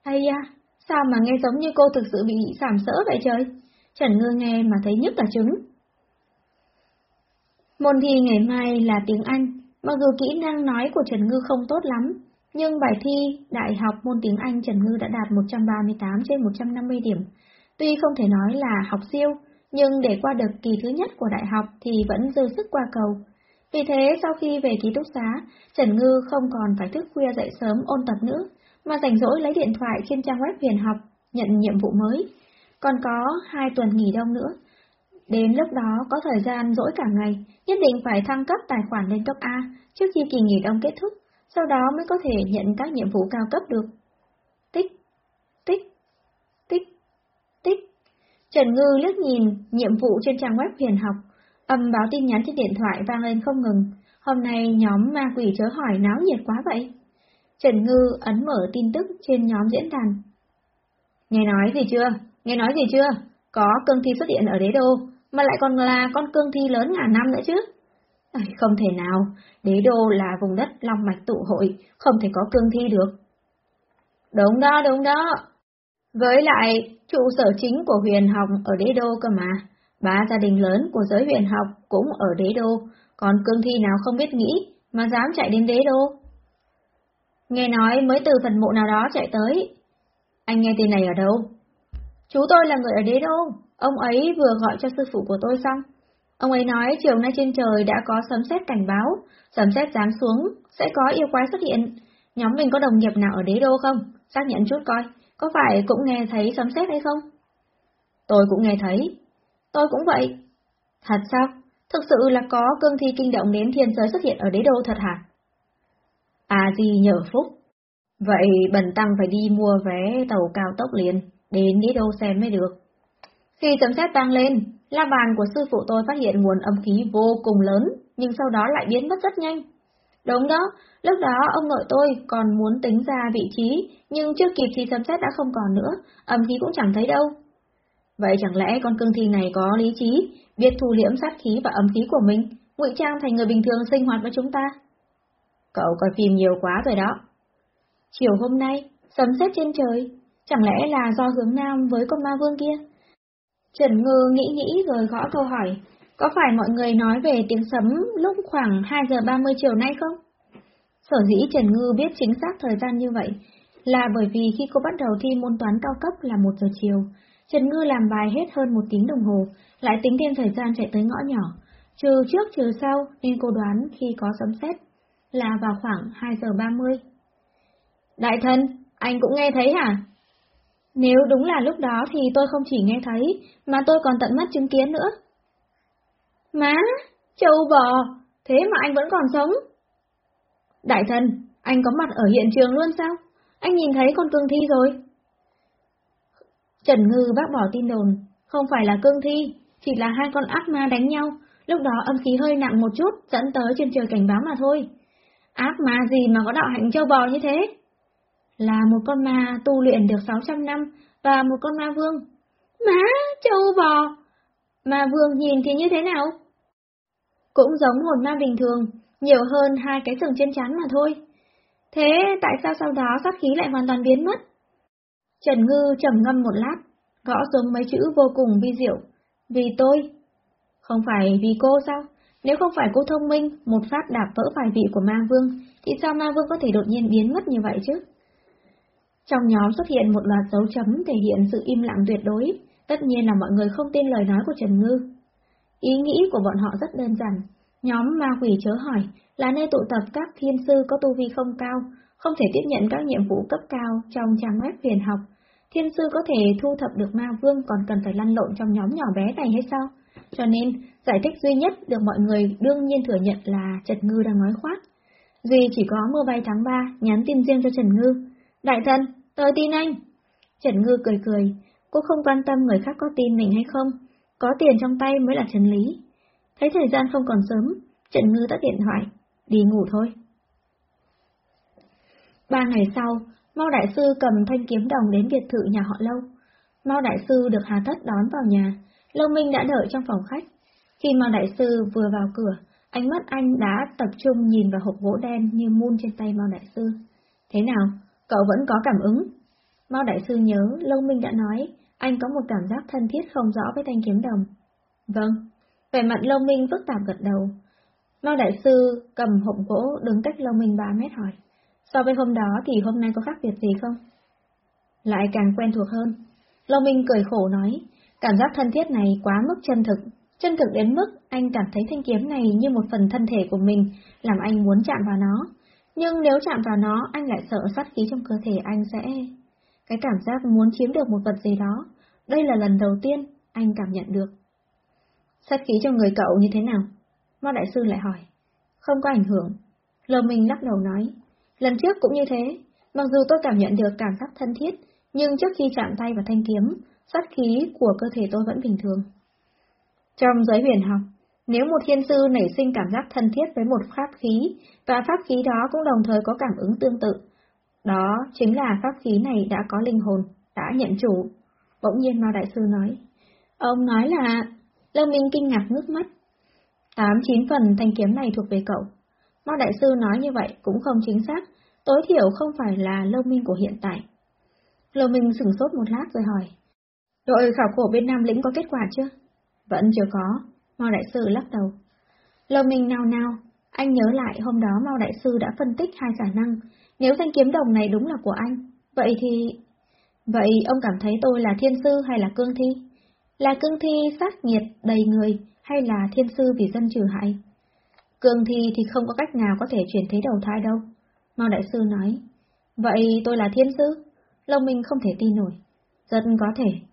Hay da, sao mà nghe giống như cô thực sự bị sàm sỡ vậy trời? Trần Ngư nghe mà thấy nhức cả trứng. Môn thi ngày mai là tiếng Anh, mặc dù kỹ năng nói của Trần Ngư không tốt lắm, nhưng bài thi Đại học môn tiếng Anh Trần Ngư đã đạt 138 trên 150 điểm. Tuy không thể nói là học siêu, nhưng để qua được kỳ thứ nhất của đại học thì vẫn dư sức qua cầu. Vì thế sau khi về ký túc xá, Trần Ngư không còn phải thức khuya dậy sớm ôn tập nữa, mà rảnh rỗi lấy điện thoại trên trang web huyền học, nhận nhiệm vụ mới. Còn có hai tuần nghỉ đông nữa. Đến lúc đó có thời gian rỗi cả ngày, nhất định phải thăng cấp tài khoản lên cấp A trước khi kỳ nghỉ đông kết thúc, sau đó mới có thể nhận các nhiệm vụ cao cấp được. Tích, tích, tích, tích. Trần Ngư liếc nhìn nhiệm vụ trên trang web huyền học, âm báo tin nhắn trên điện thoại vang lên không ngừng. Hôm nay nhóm ma quỷ chớ hỏi náo nhiệt quá vậy. Trần Ngư ấn mở tin tức trên nhóm diễn đàn. Nghe nói gì chưa? Nghe nói gì chưa? Có cương thi xuất hiện ở đế đô, mà lại còn là con cương thi lớn ngàn năm nữa chứ. Không thể nào, đế đô là vùng đất long mạch tụ hội, không thể có cương thi được. Đúng đó, đúng đó. Với lại, trụ sở chính của huyền học ở đế đô cơ mà, ba gia đình lớn của giới huyền học cũng ở đế đô, còn cương thi nào không biết nghĩ mà dám chạy đến đế đô. Nghe nói mới từ phần mộ nào đó chạy tới. Anh nghe tên này ở đâu? Chú tôi là người ở đế đô, ông ấy vừa gọi cho sư phụ của tôi xong. Ông ấy nói chiều nay trên trời đã có sấm sét cảnh báo, sấm sét giáng xuống, sẽ có yêu quái xuất hiện. Nhóm mình có đồng nghiệp nào ở đế đô không? Xác nhận chút coi, có phải cũng nghe thấy sấm sét hay không? Tôi cũng nghe thấy. Tôi cũng vậy. Thật sao? Thực sự là có cương thi kinh động đến thiên giới xuất hiện ở đế đô thật hả? À gì nhờ phúc. Vậy bần tăng phải đi mua vé tàu cao tốc liền, đến đế đô xem mới được. Khi sấm sét tăng lên, la bàn của sư phụ tôi phát hiện nguồn âm khí vô cùng lớn, nhưng sau đó lại biến mất rất nhanh. Đúng đó, lúc đó ông nội tôi còn muốn tính ra vị trí, nhưng chưa kịp thì sấm sét đã không còn nữa, âm khí cũng chẳng thấy đâu. Vậy chẳng lẽ con cương thi này có lý trí, biết thu liễm sát khí và âm khí của mình, ngụy trang thành người bình thường sinh hoạt với chúng ta? Cậu coi phim nhiều quá rồi đó. Chiều hôm nay, sấm sét trên trời, chẳng lẽ là do hướng nam với con ma vương kia? Trần Ngư nghĩ nghĩ rồi gõ câu hỏi, có phải mọi người nói về tiếng sấm lúc khoảng 2 giờ 30 chiều nay không? Sở dĩ Trần Ngư biết chính xác thời gian như vậy là bởi vì khi cô bắt đầu thi môn toán cao cấp là 1 giờ chiều, Trần Ngư làm bài hết hơn một tiếng đồng hồ, lại tính thêm thời gian chạy tới ngõ nhỏ, trừ trước trừ sau nên cô đoán khi có sấm sét là vào khoảng 2 giờ 30. Đại thân, anh cũng nghe thấy hả? Nếu đúng là lúc đó thì tôi không chỉ nghe thấy, mà tôi còn tận mắt chứng kiến nữa. Má, châu bò, thế mà anh vẫn còn sống. Đại thần, anh có mặt ở hiện trường luôn sao? Anh nhìn thấy con cương thi rồi. Trần Ngư bác bỏ tin đồn, không phải là cương thi, chỉ là hai con ác ma đánh nhau, lúc đó âm khí hơi nặng một chút, dẫn tới trên trời cảnh báo mà thôi. Ác ma gì mà có đạo hạnh châu bò như thế? Là một con ma tu luyện được 600 năm và một con ma vương. Má, châu bò! Ma vương nhìn thì như thế nào? Cũng giống hồn ma bình thường, nhiều hơn hai cái sừng trên chán mà thôi. Thế tại sao sau đó sát khí lại hoàn toàn biến mất? Trần Ngư trầm ngâm một lát, gõ xuống mấy chữ vô cùng vi diệu. Vì tôi. Không phải vì cô sao? Nếu không phải cô thông minh, một phát đạp vỡ vài vị của ma vương, thì sao ma vương có thể đột nhiên biến mất như vậy chứ? Trong nhóm xuất hiện một loạt dấu chấm thể hiện sự im lặng tuyệt đối, tất nhiên là mọi người không tin lời nói của Trần Ngư. Ý nghĩ của bọn họ rất đơn giản, nhóm ma quỷ chớ hỏi là nơi tụ tập các thiên sư có tu vi không cao, không thể tiếp nhận các nhiệm vụ cấp cao trong trang web huyền học. Thiên sư có thể thu thập được ma vương còn cần phải lăn lộn trong nhóm nhỏ bé này hay sao? Cho nên, giải thích duy nhất được mọi người đương nhiên thừa nhận là Trần Ngư đang nói khoác. Duy chỉ có mưa bay tháng 3 nhắn tin riêng cho Trần Ngư. Đại thần, tôi tin anh. Trần Ngư cười cười, cô không quan tâm người khác có tin mình hay không, có tiền trong tay mới là chân lý. Thấy thời gian không còn sớm, Trần Ngư tắt điện thoại, đi ngủ thôi. Ba ngày sau, Mao Đại Sư cầm thanh kiếm đồng đến biệt thự nhà họ Lâu. Mao Đại Sư được Hà Thất đón vào nhà, Lâu Minh đã đợi trong phòng khách. Khi Mao Đại Sư vừa vào cửa, ánh mắt anh đã tập trung nhìn vào hộp gỗ đen như mun trên tay Mao Đại Sư. Thế nào, cậu vẫn có cảm ứng? Mao Đại Sư nhớ, Lâu Minh đã nói, anh có một cảm giác thân thiết không rõ với thanh kiếm đồng. Vâng, vẻ mặt Lâu Minh phức tạp gật đầu. Mao Đại Sư cầm hộp gỗ đứng cách Lâu Minh 3 mét hỏi. So với hôm đó thì hôm nay có khác biệt gì không? Lại càng quen thuộc hơn. Lâu Minh cười khổ nói, cảm giác thân thiết này quá mức chân thực, chân thực đến mức anh cảm thấy thanh kiếm này như một phần thân thể của mình, làm anh muốn chạm vào nó. Nhưng nếu chạm vào nó, anh lại sợ sát khí trong cơ thể anh sẽ... Cái cảm giác muốn chiếm được một vật gì đó, đây là lần đầu tiên anh cảm nhận được. Sát khí trong người cậu như thế nào? Ma Đại Sư lại hỏi. Không có ảnh hưởng. Lờ mình lắc đầu nói. Lần trước cũng như thế, mặc dù tôi cảm nhận được cảm giác thân thiết, nhưng trước khi chạm tay vào thanh kiếm, sát khí của cơ thể tôi vẫn bình thường. Trong giới huyền học, nếu một thiên sư nảy sinh cảm giác thân thiết với một pháp khí, và pháp khí đó cũng đồng thời có cảm ứng tương tự, đó chính là pháp khí này đã có linh hồn, đã nhận chủ. Bỗng nhiên Mao Đại Sư nói. Ông nói là... Lâm Minh kinh ngạc nước mắt. Tám chín phần thanh kiếm này thuộc về cậu. Mao Đại Sư nói như vậy cũng không chính xác, tối thiểu không phải là Lâm Minh của hiện tại. Lâm Minh sửng sốt một lát rồi hỏi. Đội khảo cổ bên Nam Lĩnh có kết quả chưa? Vẫn chưa có. Mao Đại Sư lắc đầu. Lâu Minh nào nào, anh nhớ lại hôm đó Mao Đại Sư đã phân tích hai khả năng. Nếu thanh kiếm đồng này đúng là của anh, vậy thì... Vậy ông cảm thấy tôi là thiên sư hay là cương thi? Là cương thi sát nhiệt đầy người hay là thiên sư vì dân trừ hại? Cương thi thì không có cách nào có thể chuyển thế đầu thai đâu. Mao Đại Sư nói. Vậy tôi là thiên sư? Lâu Minh không thể tin nổi. Rất có thể.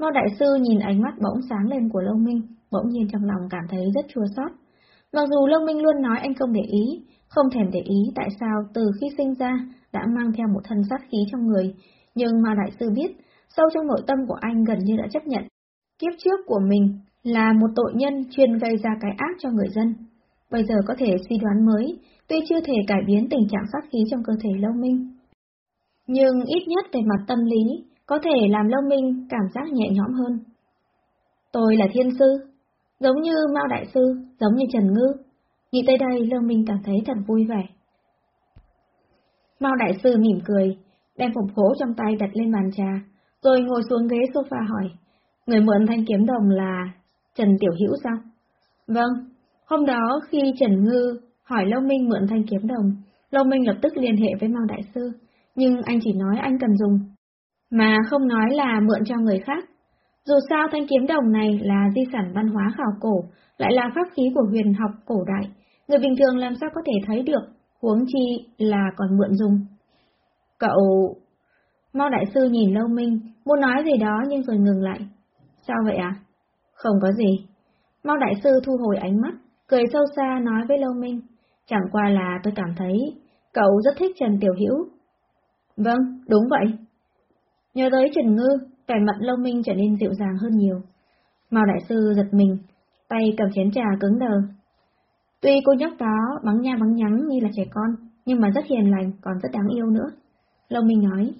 Ngô Đại Sư nhìn ánh mắt bỗng sáng lên của Lâu Minh, bỗng nhiên trong lòng cảm thấy rất chua xót. Mặc dù Lâu Minh luôn nói anh không để ý, không thèm để ý tại sao từ khi sinh ra đã mang theo một thân sát khí trong người, nhưng mà đại sư biết, sâu trong nội tâm của anh gần như đã chấp nhận. Kiếp trước của mình là một tội nhân chuyên gây ra cái ác cho người dân. Bây giờ có thể suy đoán mới, tuy chưa thể cải biến tình trạng sát khí trong cơ thể Lâu Minh. Nhưng ít nhất về mặt tâm lý, có thể làm Lâu Minh cảm giác nhẹ nhõm hơn. Tôi là thiên sư, giống như Mao Đại Sư, giống như Trần Ngư. Nghĩ tới đây Lâu Minh cảm thấy thật vui vẻ. Mao Đại Sư mỉm cười, đem hộp gỗ trong tay đặt lên bàn trà, rồi ngồi xuống ghế sofa hỏi, người mượn thanh kiếm đồng là Trần Tiểu Hữu sao? Vâng, hôm đó khi Trần Ngư hỏi Lâu Minh mượn thanh kiếm đồng, Lâu Minh lập tức liên hệ với Mao Đại Sư, nhưng anh chỉ nói anh cần dùng, mà không nói là mượn cho người khác. Dù sao thanh kiếm đồng này là di sản văn hóa khảo cổ, lại là pháp khí của huyền học cổ đại, người bình thường làm sao có thể thấy được, huống chi là còn mượn dùng. Cậu... Mao đại sư nhìn Lâu Minh, muốn nói gì đó nhưng rồi ngừng lại. Sao vậy à? Không có gì. Mao đại sư thu hồi ánh mắt, cười sâu xa nói với Lâu Minh. Chẳng qua là tôi cảm thấy cậu rất thích Trần Tiểu Hữu. Vâng, đúng vậy. Nhớ tới Trần Ngư, vẻ mặt Lâu Minh trở nên dịu dàng hơn nhiều. Mao đại sư giật mình, tay cầm chén trà cứng đờ. Tuy cô nhóc đó bắn nha bắn nhắn như là trẻ con, nhưng mà rất hiền lành, còn rất đáng yêu nữa. Long Minh nói,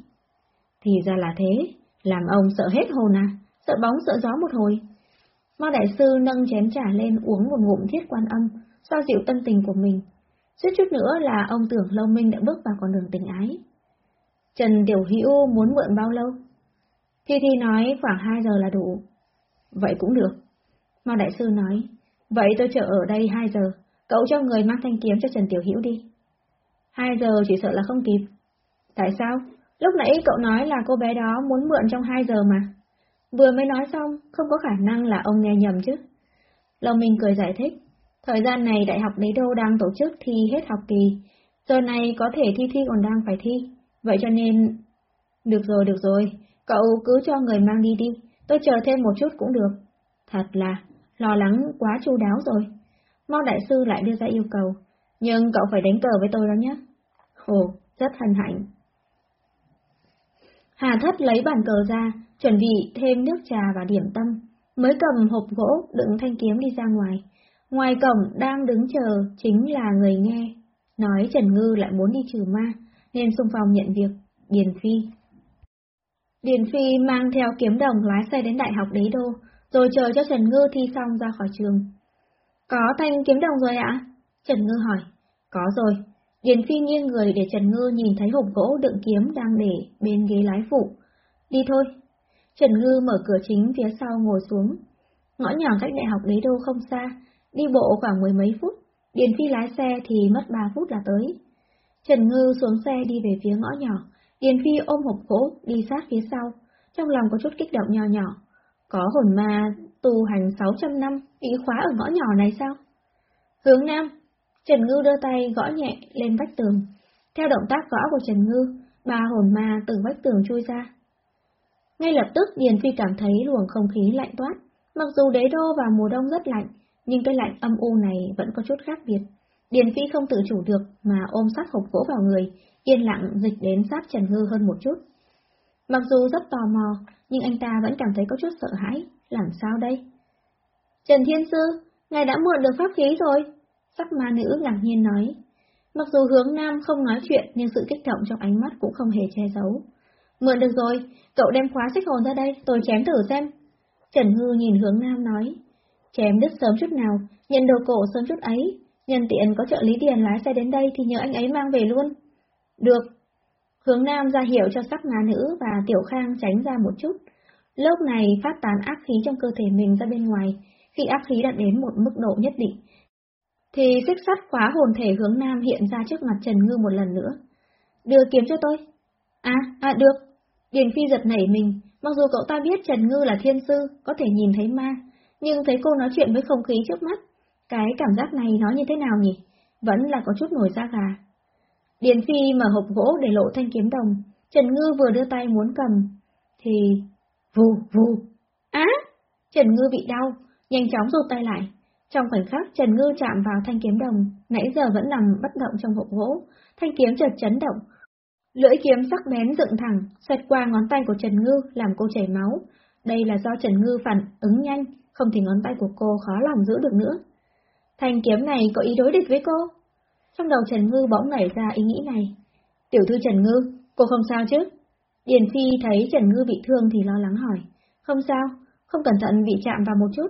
thì ra là thế, làm ông sợ hết hồn à, sợ bóng sợ gió một hồi. Mao Đại Sư nâng chén trà lên uống một ngụm thiết quan âm, xoa dịu tâm tình của mình. Suýt chút nữa là ông tưởng Lâu Minh đã bước vào con đường tình ái. Trần Tiểu Hữu muốn mượn bao lâu? Thi Thi nói khoảng 2 giờ là đủ. Vậy cũng được. Mao Đại Sư nói, vậy tôi chờ ở đây 2 giờ, cậu cho người mang thanh kiếm cho Trần Tiểu Hữu đi. 2 giờ chỉ sợ là không kịp. Tại sao? Lúc nãy cậu nói là cô bé đó muốn mượn trong 2 giờ mà. Vừa mới nói xong, không có khả năng là ông nghe nhầm chứ. Long Minh cười giải thích, thời gian này Đại học Lý Đô đang tổ chức thi hết học kỳ, giờ này có thể thi thi còn đang phải thi, vậy cho nên... Được rồi, được rồi, cậu cứ cho người mang đi đi, tôi chờ thêm một chút cũng được. Thật là, lo lắng quá chu đáo rồi. Mao Đại Sư lại đưa ra yêu cầu, nhưng cậu phải đánh cờ với tôi đó nhé. Ồ, rất hân hạnh. Hà thất lấy bàn cờ ra, chuẩn bị thêm nước trà và điểm tâm, mới cầm hộp gỗ đựng thanh kiếm đi ra ngoài. Ngoài cổng đang đứng chờ chính là người nghe, nói Trần Ngư lại muốn đi trừ ma, nên xung phong nhận việc, Điền Phi. Điền Phi mang theo kiếm đồng lái xe đến Đại học Đế Đô, rồi chờ cho Trần Ngư thi xong ra khỏi trường. Có thanh kiếm đồng rồi ạ? Trần Ngư hỏi. Có rồi, Điền Phi nghiêng người để Trần Ngư nhìn thấy hộp gỗ đựng kiếm đang để bên ghế lái phụ. Đi thôi. Trần Ngư mở cửa chính phía sau ngồi xuống. Ngõ nhỏ cách đại học đế đô không xa, đi bộ khoảng mười mấy phút. Điền Phi lái xe thì mất ba phút là tới. Trần Ngư xuống xe đi về phía ngõ nhỏ. Điền Phi ôm hộp gỗ đi sát phía sau, trong lòng có chút kích động nho nhỏ. Có hồn ma tu hành 600 năm bị khóa ở ngõ nhỏ này sao? Hướng Nam, Trần Ngư đưa tay gõ nhẹ lên vách tường, Theo động tác gõ của Trần Ngư, ba hồn ma từ vách tường chui ra. Ngay lập tức Điền Phi cảm thấy luồng không khí lạnh toát. Mặc dù đế đô vào mùa đông rất lạnh, nhưng cái lạnh âm u này vẫn có chút khác biệt. Điền Phi không tự chủ được mà ôm sát hộp gỗ vào người, yên lặng dịch đến sát Trần Ngư hơn một chút. Mặc dù rất tò mò, nhưng anh ta vẫn cảm thấy có chút sợ hãi, làm sao đây? Trần Thiên Sư, ngài đã mượn được pháp khí rồi. Sắc ma nữ ngạc nhiên nói. Mặc dù hướng nam không nói chuyện nhưng sự kích động trong ánh mắt cũng không hề che giấu. Mượn được rồi, cậu đem khóa xích hồn ra đây, tôi chém thử xem. Trần Hư nhìn hướng nam nói. Chém đứt sớm chút nào, nhận đồ cổ sớm chút ấy, nhân tiện có trợ lý điền lái xe đến đây thì nhờ anh ấy mang về luôn. Được. Hướng nam ra hiểu cho sắc ngà nữ và tiểu khang tránh ra một chút. Lúc này phát tán ác khí trong cơ thể mình ra bên ngoài, khi ác khí đạt đến một mức độ nhất định, thì xích sắt khóa hồn thể hướng nam hiện ra trước mặt Trần Ngư một lần nữa. Đưa kiếm cho tôi. À, à được. Điền Phi giật nảy mình, mặc dù cậu ta biết Trần Ngư là thiên sư, có thể nhìn thấy ma, nhưng thấy cô nói chuyện với không khí trước mắt, cái cảm giác này nó như thế nào nhỉ? Vẫn là có chút nổi da gà. Điền Phi mở hộp gỗ để lộ thanh kiếm đồng, Trần Ngư vừa đưa tay muốn cầm, thì... Vù, vù. Á! Trần Ngư bị đau, nhanh chóng rụt tay lại. Trong khoảnh khắc Trần Ngư chạm vào thanh kiếm đồng, nãy giờ vẫn nằm bất động trong hộp gỗ, thanh kiếm chợt chấn động. Lưỡi kiếm sắc bén dựng thẳng, xoẹt qua ngón tay của Trần Ngư làm cô chảy máu. Đây là do Trần Ngư phản ứng nhanh, không thì ngón tay của cô khó lòng giữ được nữa. Thanh kiếm này có ý đối địch với cô? Trong đầu Trần Ngư bỗng nảy ra ý nghĩ này. Tiểu thư Trần Ngư, cô không sao chứ? Điền Phi thấy Trần Ngư bị thương thì lo lắng hỏi. Không sao, không cẩn thận bị chạm vào một chút.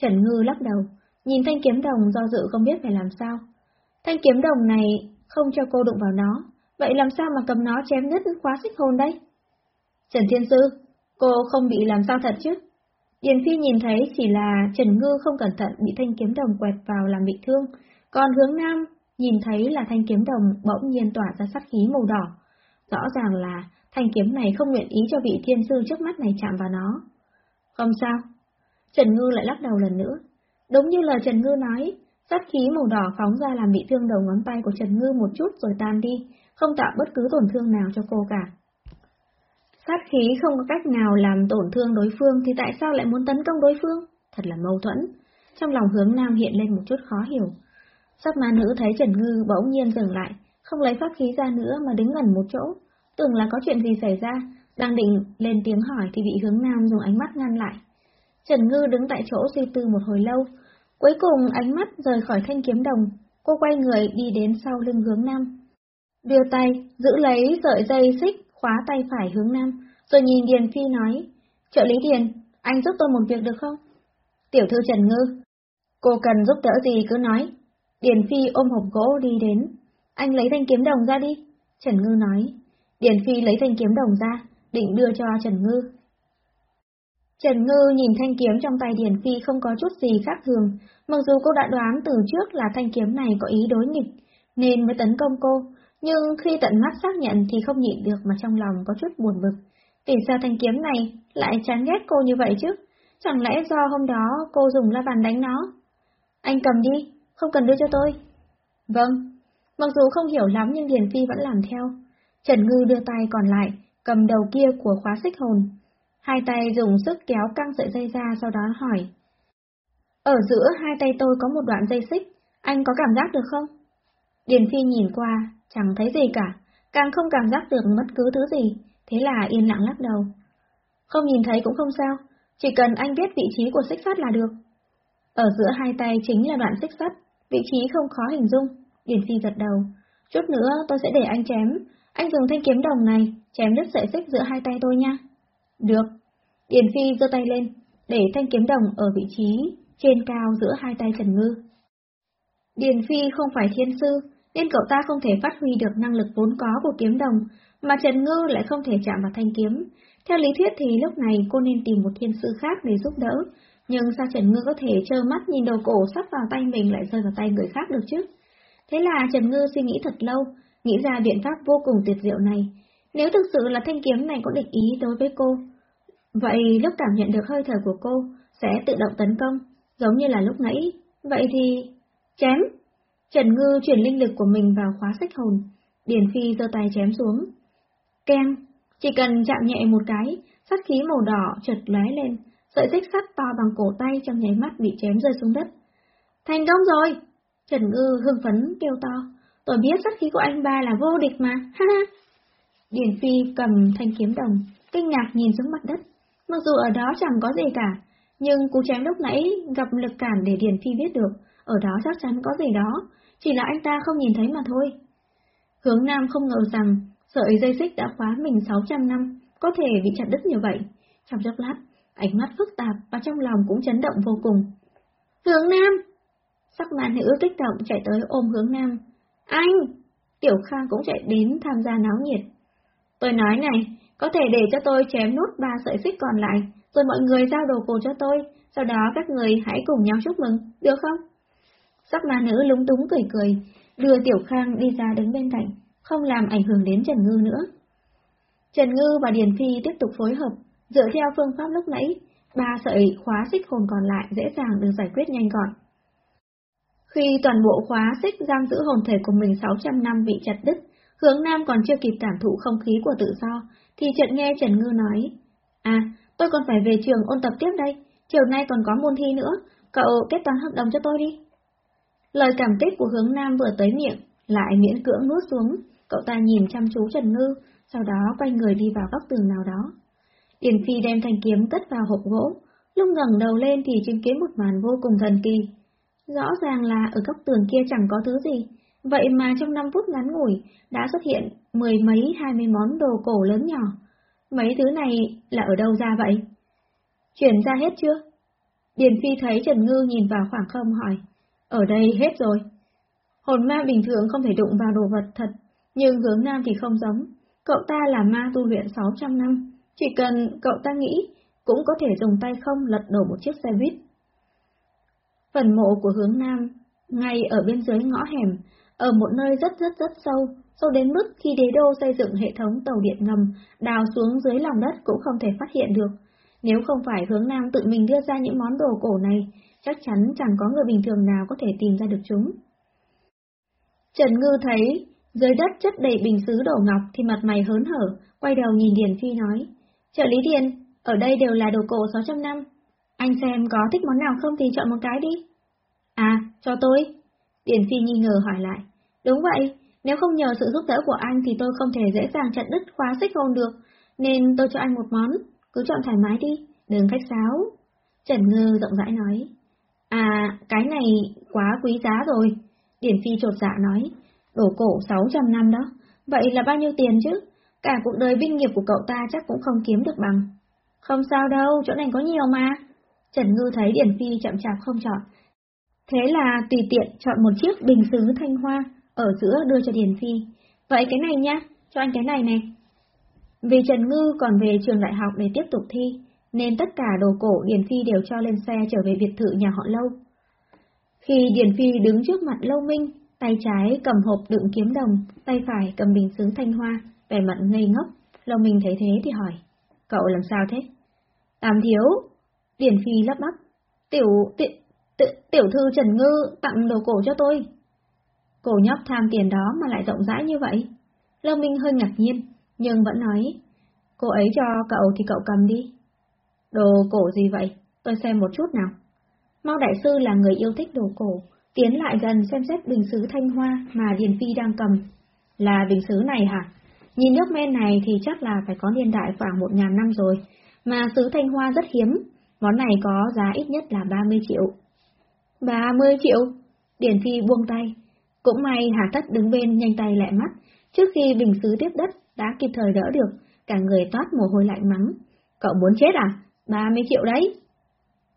Trần Ngư lắc đầu, nhìn thanh kiếm đồng do dự không biết phải làm sao. Thanh kiếm đồng này không cho cô đụng vào nó, vậy làm sao mà cầm nó chém nứt khóa xích hồn đây? Trần Thiên Sư, cô không bị làm sao thật chứ? Điền Phi nhìn thấy chỉ là Trần Ngư không cẩn thận bị thanh kiếm đồng quẹt vào làm bị thương, còn hướng nam nhìn thấy là thanh kiếm đồng bỗng nhiên tỏa ra sát khí màu đỏ. Rõ ràng là thanh kiếm này không nguyện ý cho vị thiên sư trước mắt này chạm vào nó. Không sao. Trần Ngư lại lắc đầu lần nữa. Đúng như lời Trần Ngư nói, sát khí màu đỏ phóng ra làm bị thương đầu ngón tay của Trần Ngư một chút rồi tan đi, không tạo bất cứ tổn thương nào cho cô cả. Sát khí không có cách nào làm tổn thương đối phương thì tại sao lại muốn tấn công đối phương? Thật là mâu thuẫn. Trong lòng hướng nam hiện lên một chút khó hiểu. Sắc ma nữ thấy Trần Ngư bỗng nhiên dừng lại, không lấy pháp khí ra nữa mà đứng gần một chỗ. Tưởng là có chuyện gì xảy ra, đang định lên tiếng hỏi thì bị hướng nam dùng ánh mắt ngăn lại. Trần Ngư đứng tại chỗ suy tư một hồi lâu, cuối cùng ánh mắt rời khỏi thanh kiếm đồng, cô quay người đi đến sau lưng hướng nam. Đưa tay, giữ lấy sợi dây xích, khóa tay phải hướng nam, rồi nhìn Điền Phi nói, trợ lý Điền, anh giúp tôi một việc được không? Tiểu thư Trần Ngư, cô cần giúp đỡ gì cứ nói. Điền Phi ôm hộp gỗ đi đến, anh lấy thanh kiếm đồng ra đi. Trần Ngư nói, Điền Phi lấy thanh kiếm đồng ra, định đưa cho Trần Ngư. Trần Ngư nhìn thanh kiếm trong tay Điền Phi không có chút gì khác thường, mặc dù cô đã đoán từ trước là thanh kiếm này có ý đối nghịch, nên mới tấn công cô, nhưng khi tận mắt xác nhận thì không nhịn được mà trong lòng có chút buồn bực. Vì sao thanh kiếm này lại chán ghét cô như vậy chứ? Chẳng lẽ do hôm đó cô dùng la bàn đánh nó? Anh cầm đi, không cần đưa cho tôi. Vâng, mặc dù không hiểu lắm nhưng Điền Phi vẫn làm theo. Trần Ngư đưa tay còn lại, cầm đầu kia của khóa xích hồn. Hai tay dùng sức kéo căng sợi dây ra sau đó hỏi. Ở giữa hai tay tôi có một đoạn dây xích, anh có cảm giác được không? Điền Phi nhìn qua, chẳng thấy gì cả, càng không cảm giác được bất cứ thứ gì, thế là yên lặng lắc đầu. Không nhìn thấy cũng không sao, chỉ cần anh biết vị trí của xích sắt là được. Ở giữa hai tay chính là đoạn xích sắt, vị trí không khó hình dung, Điền Phi gật đầu. Chút nữa tôi sẽ để anh chém, anh dùng thanh kiếm đồng này, chém đứt sợi xích giữa hai tay tôi nha. Được. Điền Phi giơ tay lên, để thanh kiếm đồng ở vị trí trên cao giữa hai tay Trần Ngư. Điền Phi không phải thiên sư, nên cậu ta không thể phát huy được năng lực vốn có của kiếm đồng, mà Trần Ngư lại không thể chạm vào thanh kiếm. Theo lý thuyết thì lúc này cô nên tìm một thiên sư khác để giúp đỡ, nhưng sao Trần Ngư có thể trơ mắt nhìn đầu cổ sắp vào tay mình lại rơi vào tay người khác được chứ? Thế là Trần Ngư suy nghĩ thật lâu, nghĩ ra biện pháp vô cùng tuyệt diệu này. Nếu thực sự là thanh kiếm này có địch ý đối với cô, vậy lúc cảm nhận được hơi thở của cô, sẽ tự động tấn công, giống như là lúc nãy. Vậy thì... Chém! Trần Ngư chuyển linh lực của mình vào khóa sách hồn, Điền Phi giơ tay chém xuống. Keng, chỉ cần chạm nhẹ một cái, sắt khí màu đỏ chợt lóe lên, sợi xích sắt to bằng cổ tay trong nháy mắt bị chém rơi xuống đất. Thành công rồi! Trần Ngư hưng phấn kêu to. Tôi biết sắt khí của anh ba là vô địch mà, ha ha! Điền Phi cầm thanh kiếm đồng, kinh ngạc nhìn xuống mặt đất. Mặc dù ở đó chẳng có gì cả, nhưng cú chém lúc nãy gặp lực cản để Điền Phi biết được, ở đó chắc chắn có gì đó, chỉ là anh ta không nhìn thấy mà thôi. Hướng Nam không ngờ rằng sợi dây xích đã khóa mình 600 năm, có thể bị chặt đứt như vậy. Trong chốc lát, ánh mắt phức tạp và trong lòng cũng chấn động vô cùng. Hướng Nam! Sắc màn hữu kích động chạy tới ôm hướng Nam. Anh! Tiểu Khang cũng chạy đến tham gia náo nhiệt. Tôi nói này, có thể để cho tôi chém nốt ba sợi xích còn lại, rồi mọi người giao đồ cổ cho tôi, sau đó các người hãy cùng nhau chúc mừng, được không? Sắc ma nữ lúng túng cười cười, đưa Tiểu Khang đi ra đứng bên cạnh, không làm ảnh hưởng đến Trần Ngư nữa. Trần Ngư và Điền Phi tiếp tục phối hợp, dựa theo phương pháp lúc nãy, ba sợi khóa xích hồn còn lại dễ dàng được giải quyết nhanh gọn. Khi toàn bộ khóa xích giam giữ hồn thể của mình 600 năm bị chặt đứt, hướng Nam còn chưa kịp cảm thụ không khí của tự do, thì chợt nghe Trần Ngư nói, À, tôi còn phải về trường ôn tập tiếp đây, chiều nay còn có môn thi nữa, cậu kết toán hợp đồng cho tôi đi. Lời cảm kích của hướng Nam vừa tới miệng, lại miễn cưỡng nuốt xuống, cậu ta nhìn chăm chú Trần Ngư, sau đó quay người đi vào góc tường nào đó. Điền Phi đem thanh kiếm cất vào hộp gỗ, lúc ngẩng đầu lên thì chứng kiến một màn vô cùng thần kỳ. Rõ ràng là ở góc tường kia chẳng có thứ gì, vậy mà trong 5 phút ngắn ngủi đã xuất hiện mười mấy hai mươi món đồ cổ lớn nhỏ. Mấy thứ này là ở đâu ra vậy? Chuyển ra hết chưa? Điền Phi thấy Trần Ngư nhìn vào khoảng không hỏi. Ở đây hết rồi. Hồn ma bình thường không thể đụng vào đồ vật thật, nhưng hướng nam thì không giống. Cậu ta là ma tu luyện 600 năm, chỉ cần cậu ta nghĩ, cũng có thể dùng tay không lật đổ một chiếc xe buýt. Phần mộ của hướng nam, ngay ở bên dưới ngõ hẻm, ở một nơi rất rất rất sâu, sâu đến mức khi đế đô xây dựng hệ thống tàu điện ngầm, đào xuống dưới lòng đất cũng không thể phát hiện được. Nếu không phải hướng nam tự mình đưa ra những món đồ cổ này, chắc chắn chẳng có người bình thường nào có thể tìm ra được chúng. Trần Ngư thấy dưới đất chất đầy bình sứ đổ ngọc thì mặt mày hớn hở, quay đầu nhìn Điền Phi nói, trợ lý Điền, ở đây đều là đồ cổ 600 năm, anh xem có thích món nào không thì chọn một cái đi. À, cho tôi. Điền Phi nghi ngờ hỏi lại, đúng vậy, nếu không nhờ sự giúp đỡ của anh thì tôi không thể dễ dàng chặn đứt khóa xích hồn được, nên tôi cho anh một món, cứ chọn thoải mái đi, đừng khách sáo. Trần Ngư rộng rãi nói. À, cái này quá quý giá rồi. Điển Phi trột dạ nói. Đổ cổ 600 năm đó. Vậy là bao nhiêu tiền chứ? Cả cuộc đời binh nghiệp của cậu ta chắc cũng không kiếm được bằng. Không sao đâu, chỗ này có nhiều mà. Trần Ngư thấy Điển Phi chậm chạp không chọn. Thế là tùy tiện chọn một chiếc bình xứ thanh hoa, ở giữa đưa cho Điển Phi. Vậy cái này nhá, cho anh cái này này. Vì Trần Ngư còn về trường đại học để tiếp tục thi, nên tất cả đồ cổ Điền Phi đều cho lên xe trở về biệt thự nhà họ Lâu. Khi Điền Phi đứng trước mặt Lâu Minh, tay trái cầm hộp đựng kiếm đồng, tay phải cầm bình xứ thanh hoa, vẻ mặt ngây ngốc, Lâu Minh thấy thế thì hỏi, cậu làm sao thế? Tam thiếu, Điền Phi lắp bắp, tiểu, tiểu, tiểu, tiểu thư Trần Ngư tặng đồ cổ cho tôi. Cổ nhóc tham tiền đó mà lại rộng rãi như vậy. Lâu Minh hơi ngạc nhiên, nhưng vẫn nói, cô ấy cho cậu thì cậu cầm đi. Đồ cổ gì vậy? Tôi xem một chút nào. Mao Đại Sư là người yêu thích đồ cổ, tiến lại gần xem xét bình sứ thanh hoa mà Điền Phi đang cầm. Là bình sứ này hả? Nhìn nước men này thì chắc là phải có niên đại khoảng một ngàn năm rồi, mà sứ thanh hoa rất hiếm, món này có giá ít nhất là 30 triệu. 30 triệu? Điền Phi buông tay. Cũng may Hà Tất đứng bên nhanh tay lẹ mắt, trước khi bình sứ tiếp đất đã kịp thời đỡ được, cả người toát mồ hôi lạnh mắng. Cậu muốn chết à? 30 triệu đấy.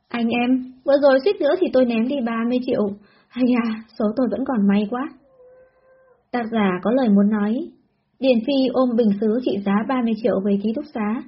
Anh em, vừa rồi suýt nữa thì tôi ném đi 30 triệu. Hay à, số tôi vẫn còn may quá. Tác giả có lời muốn nói. Điền Phi ôm bình xứ trị giá 30 triệu về ký túc xá,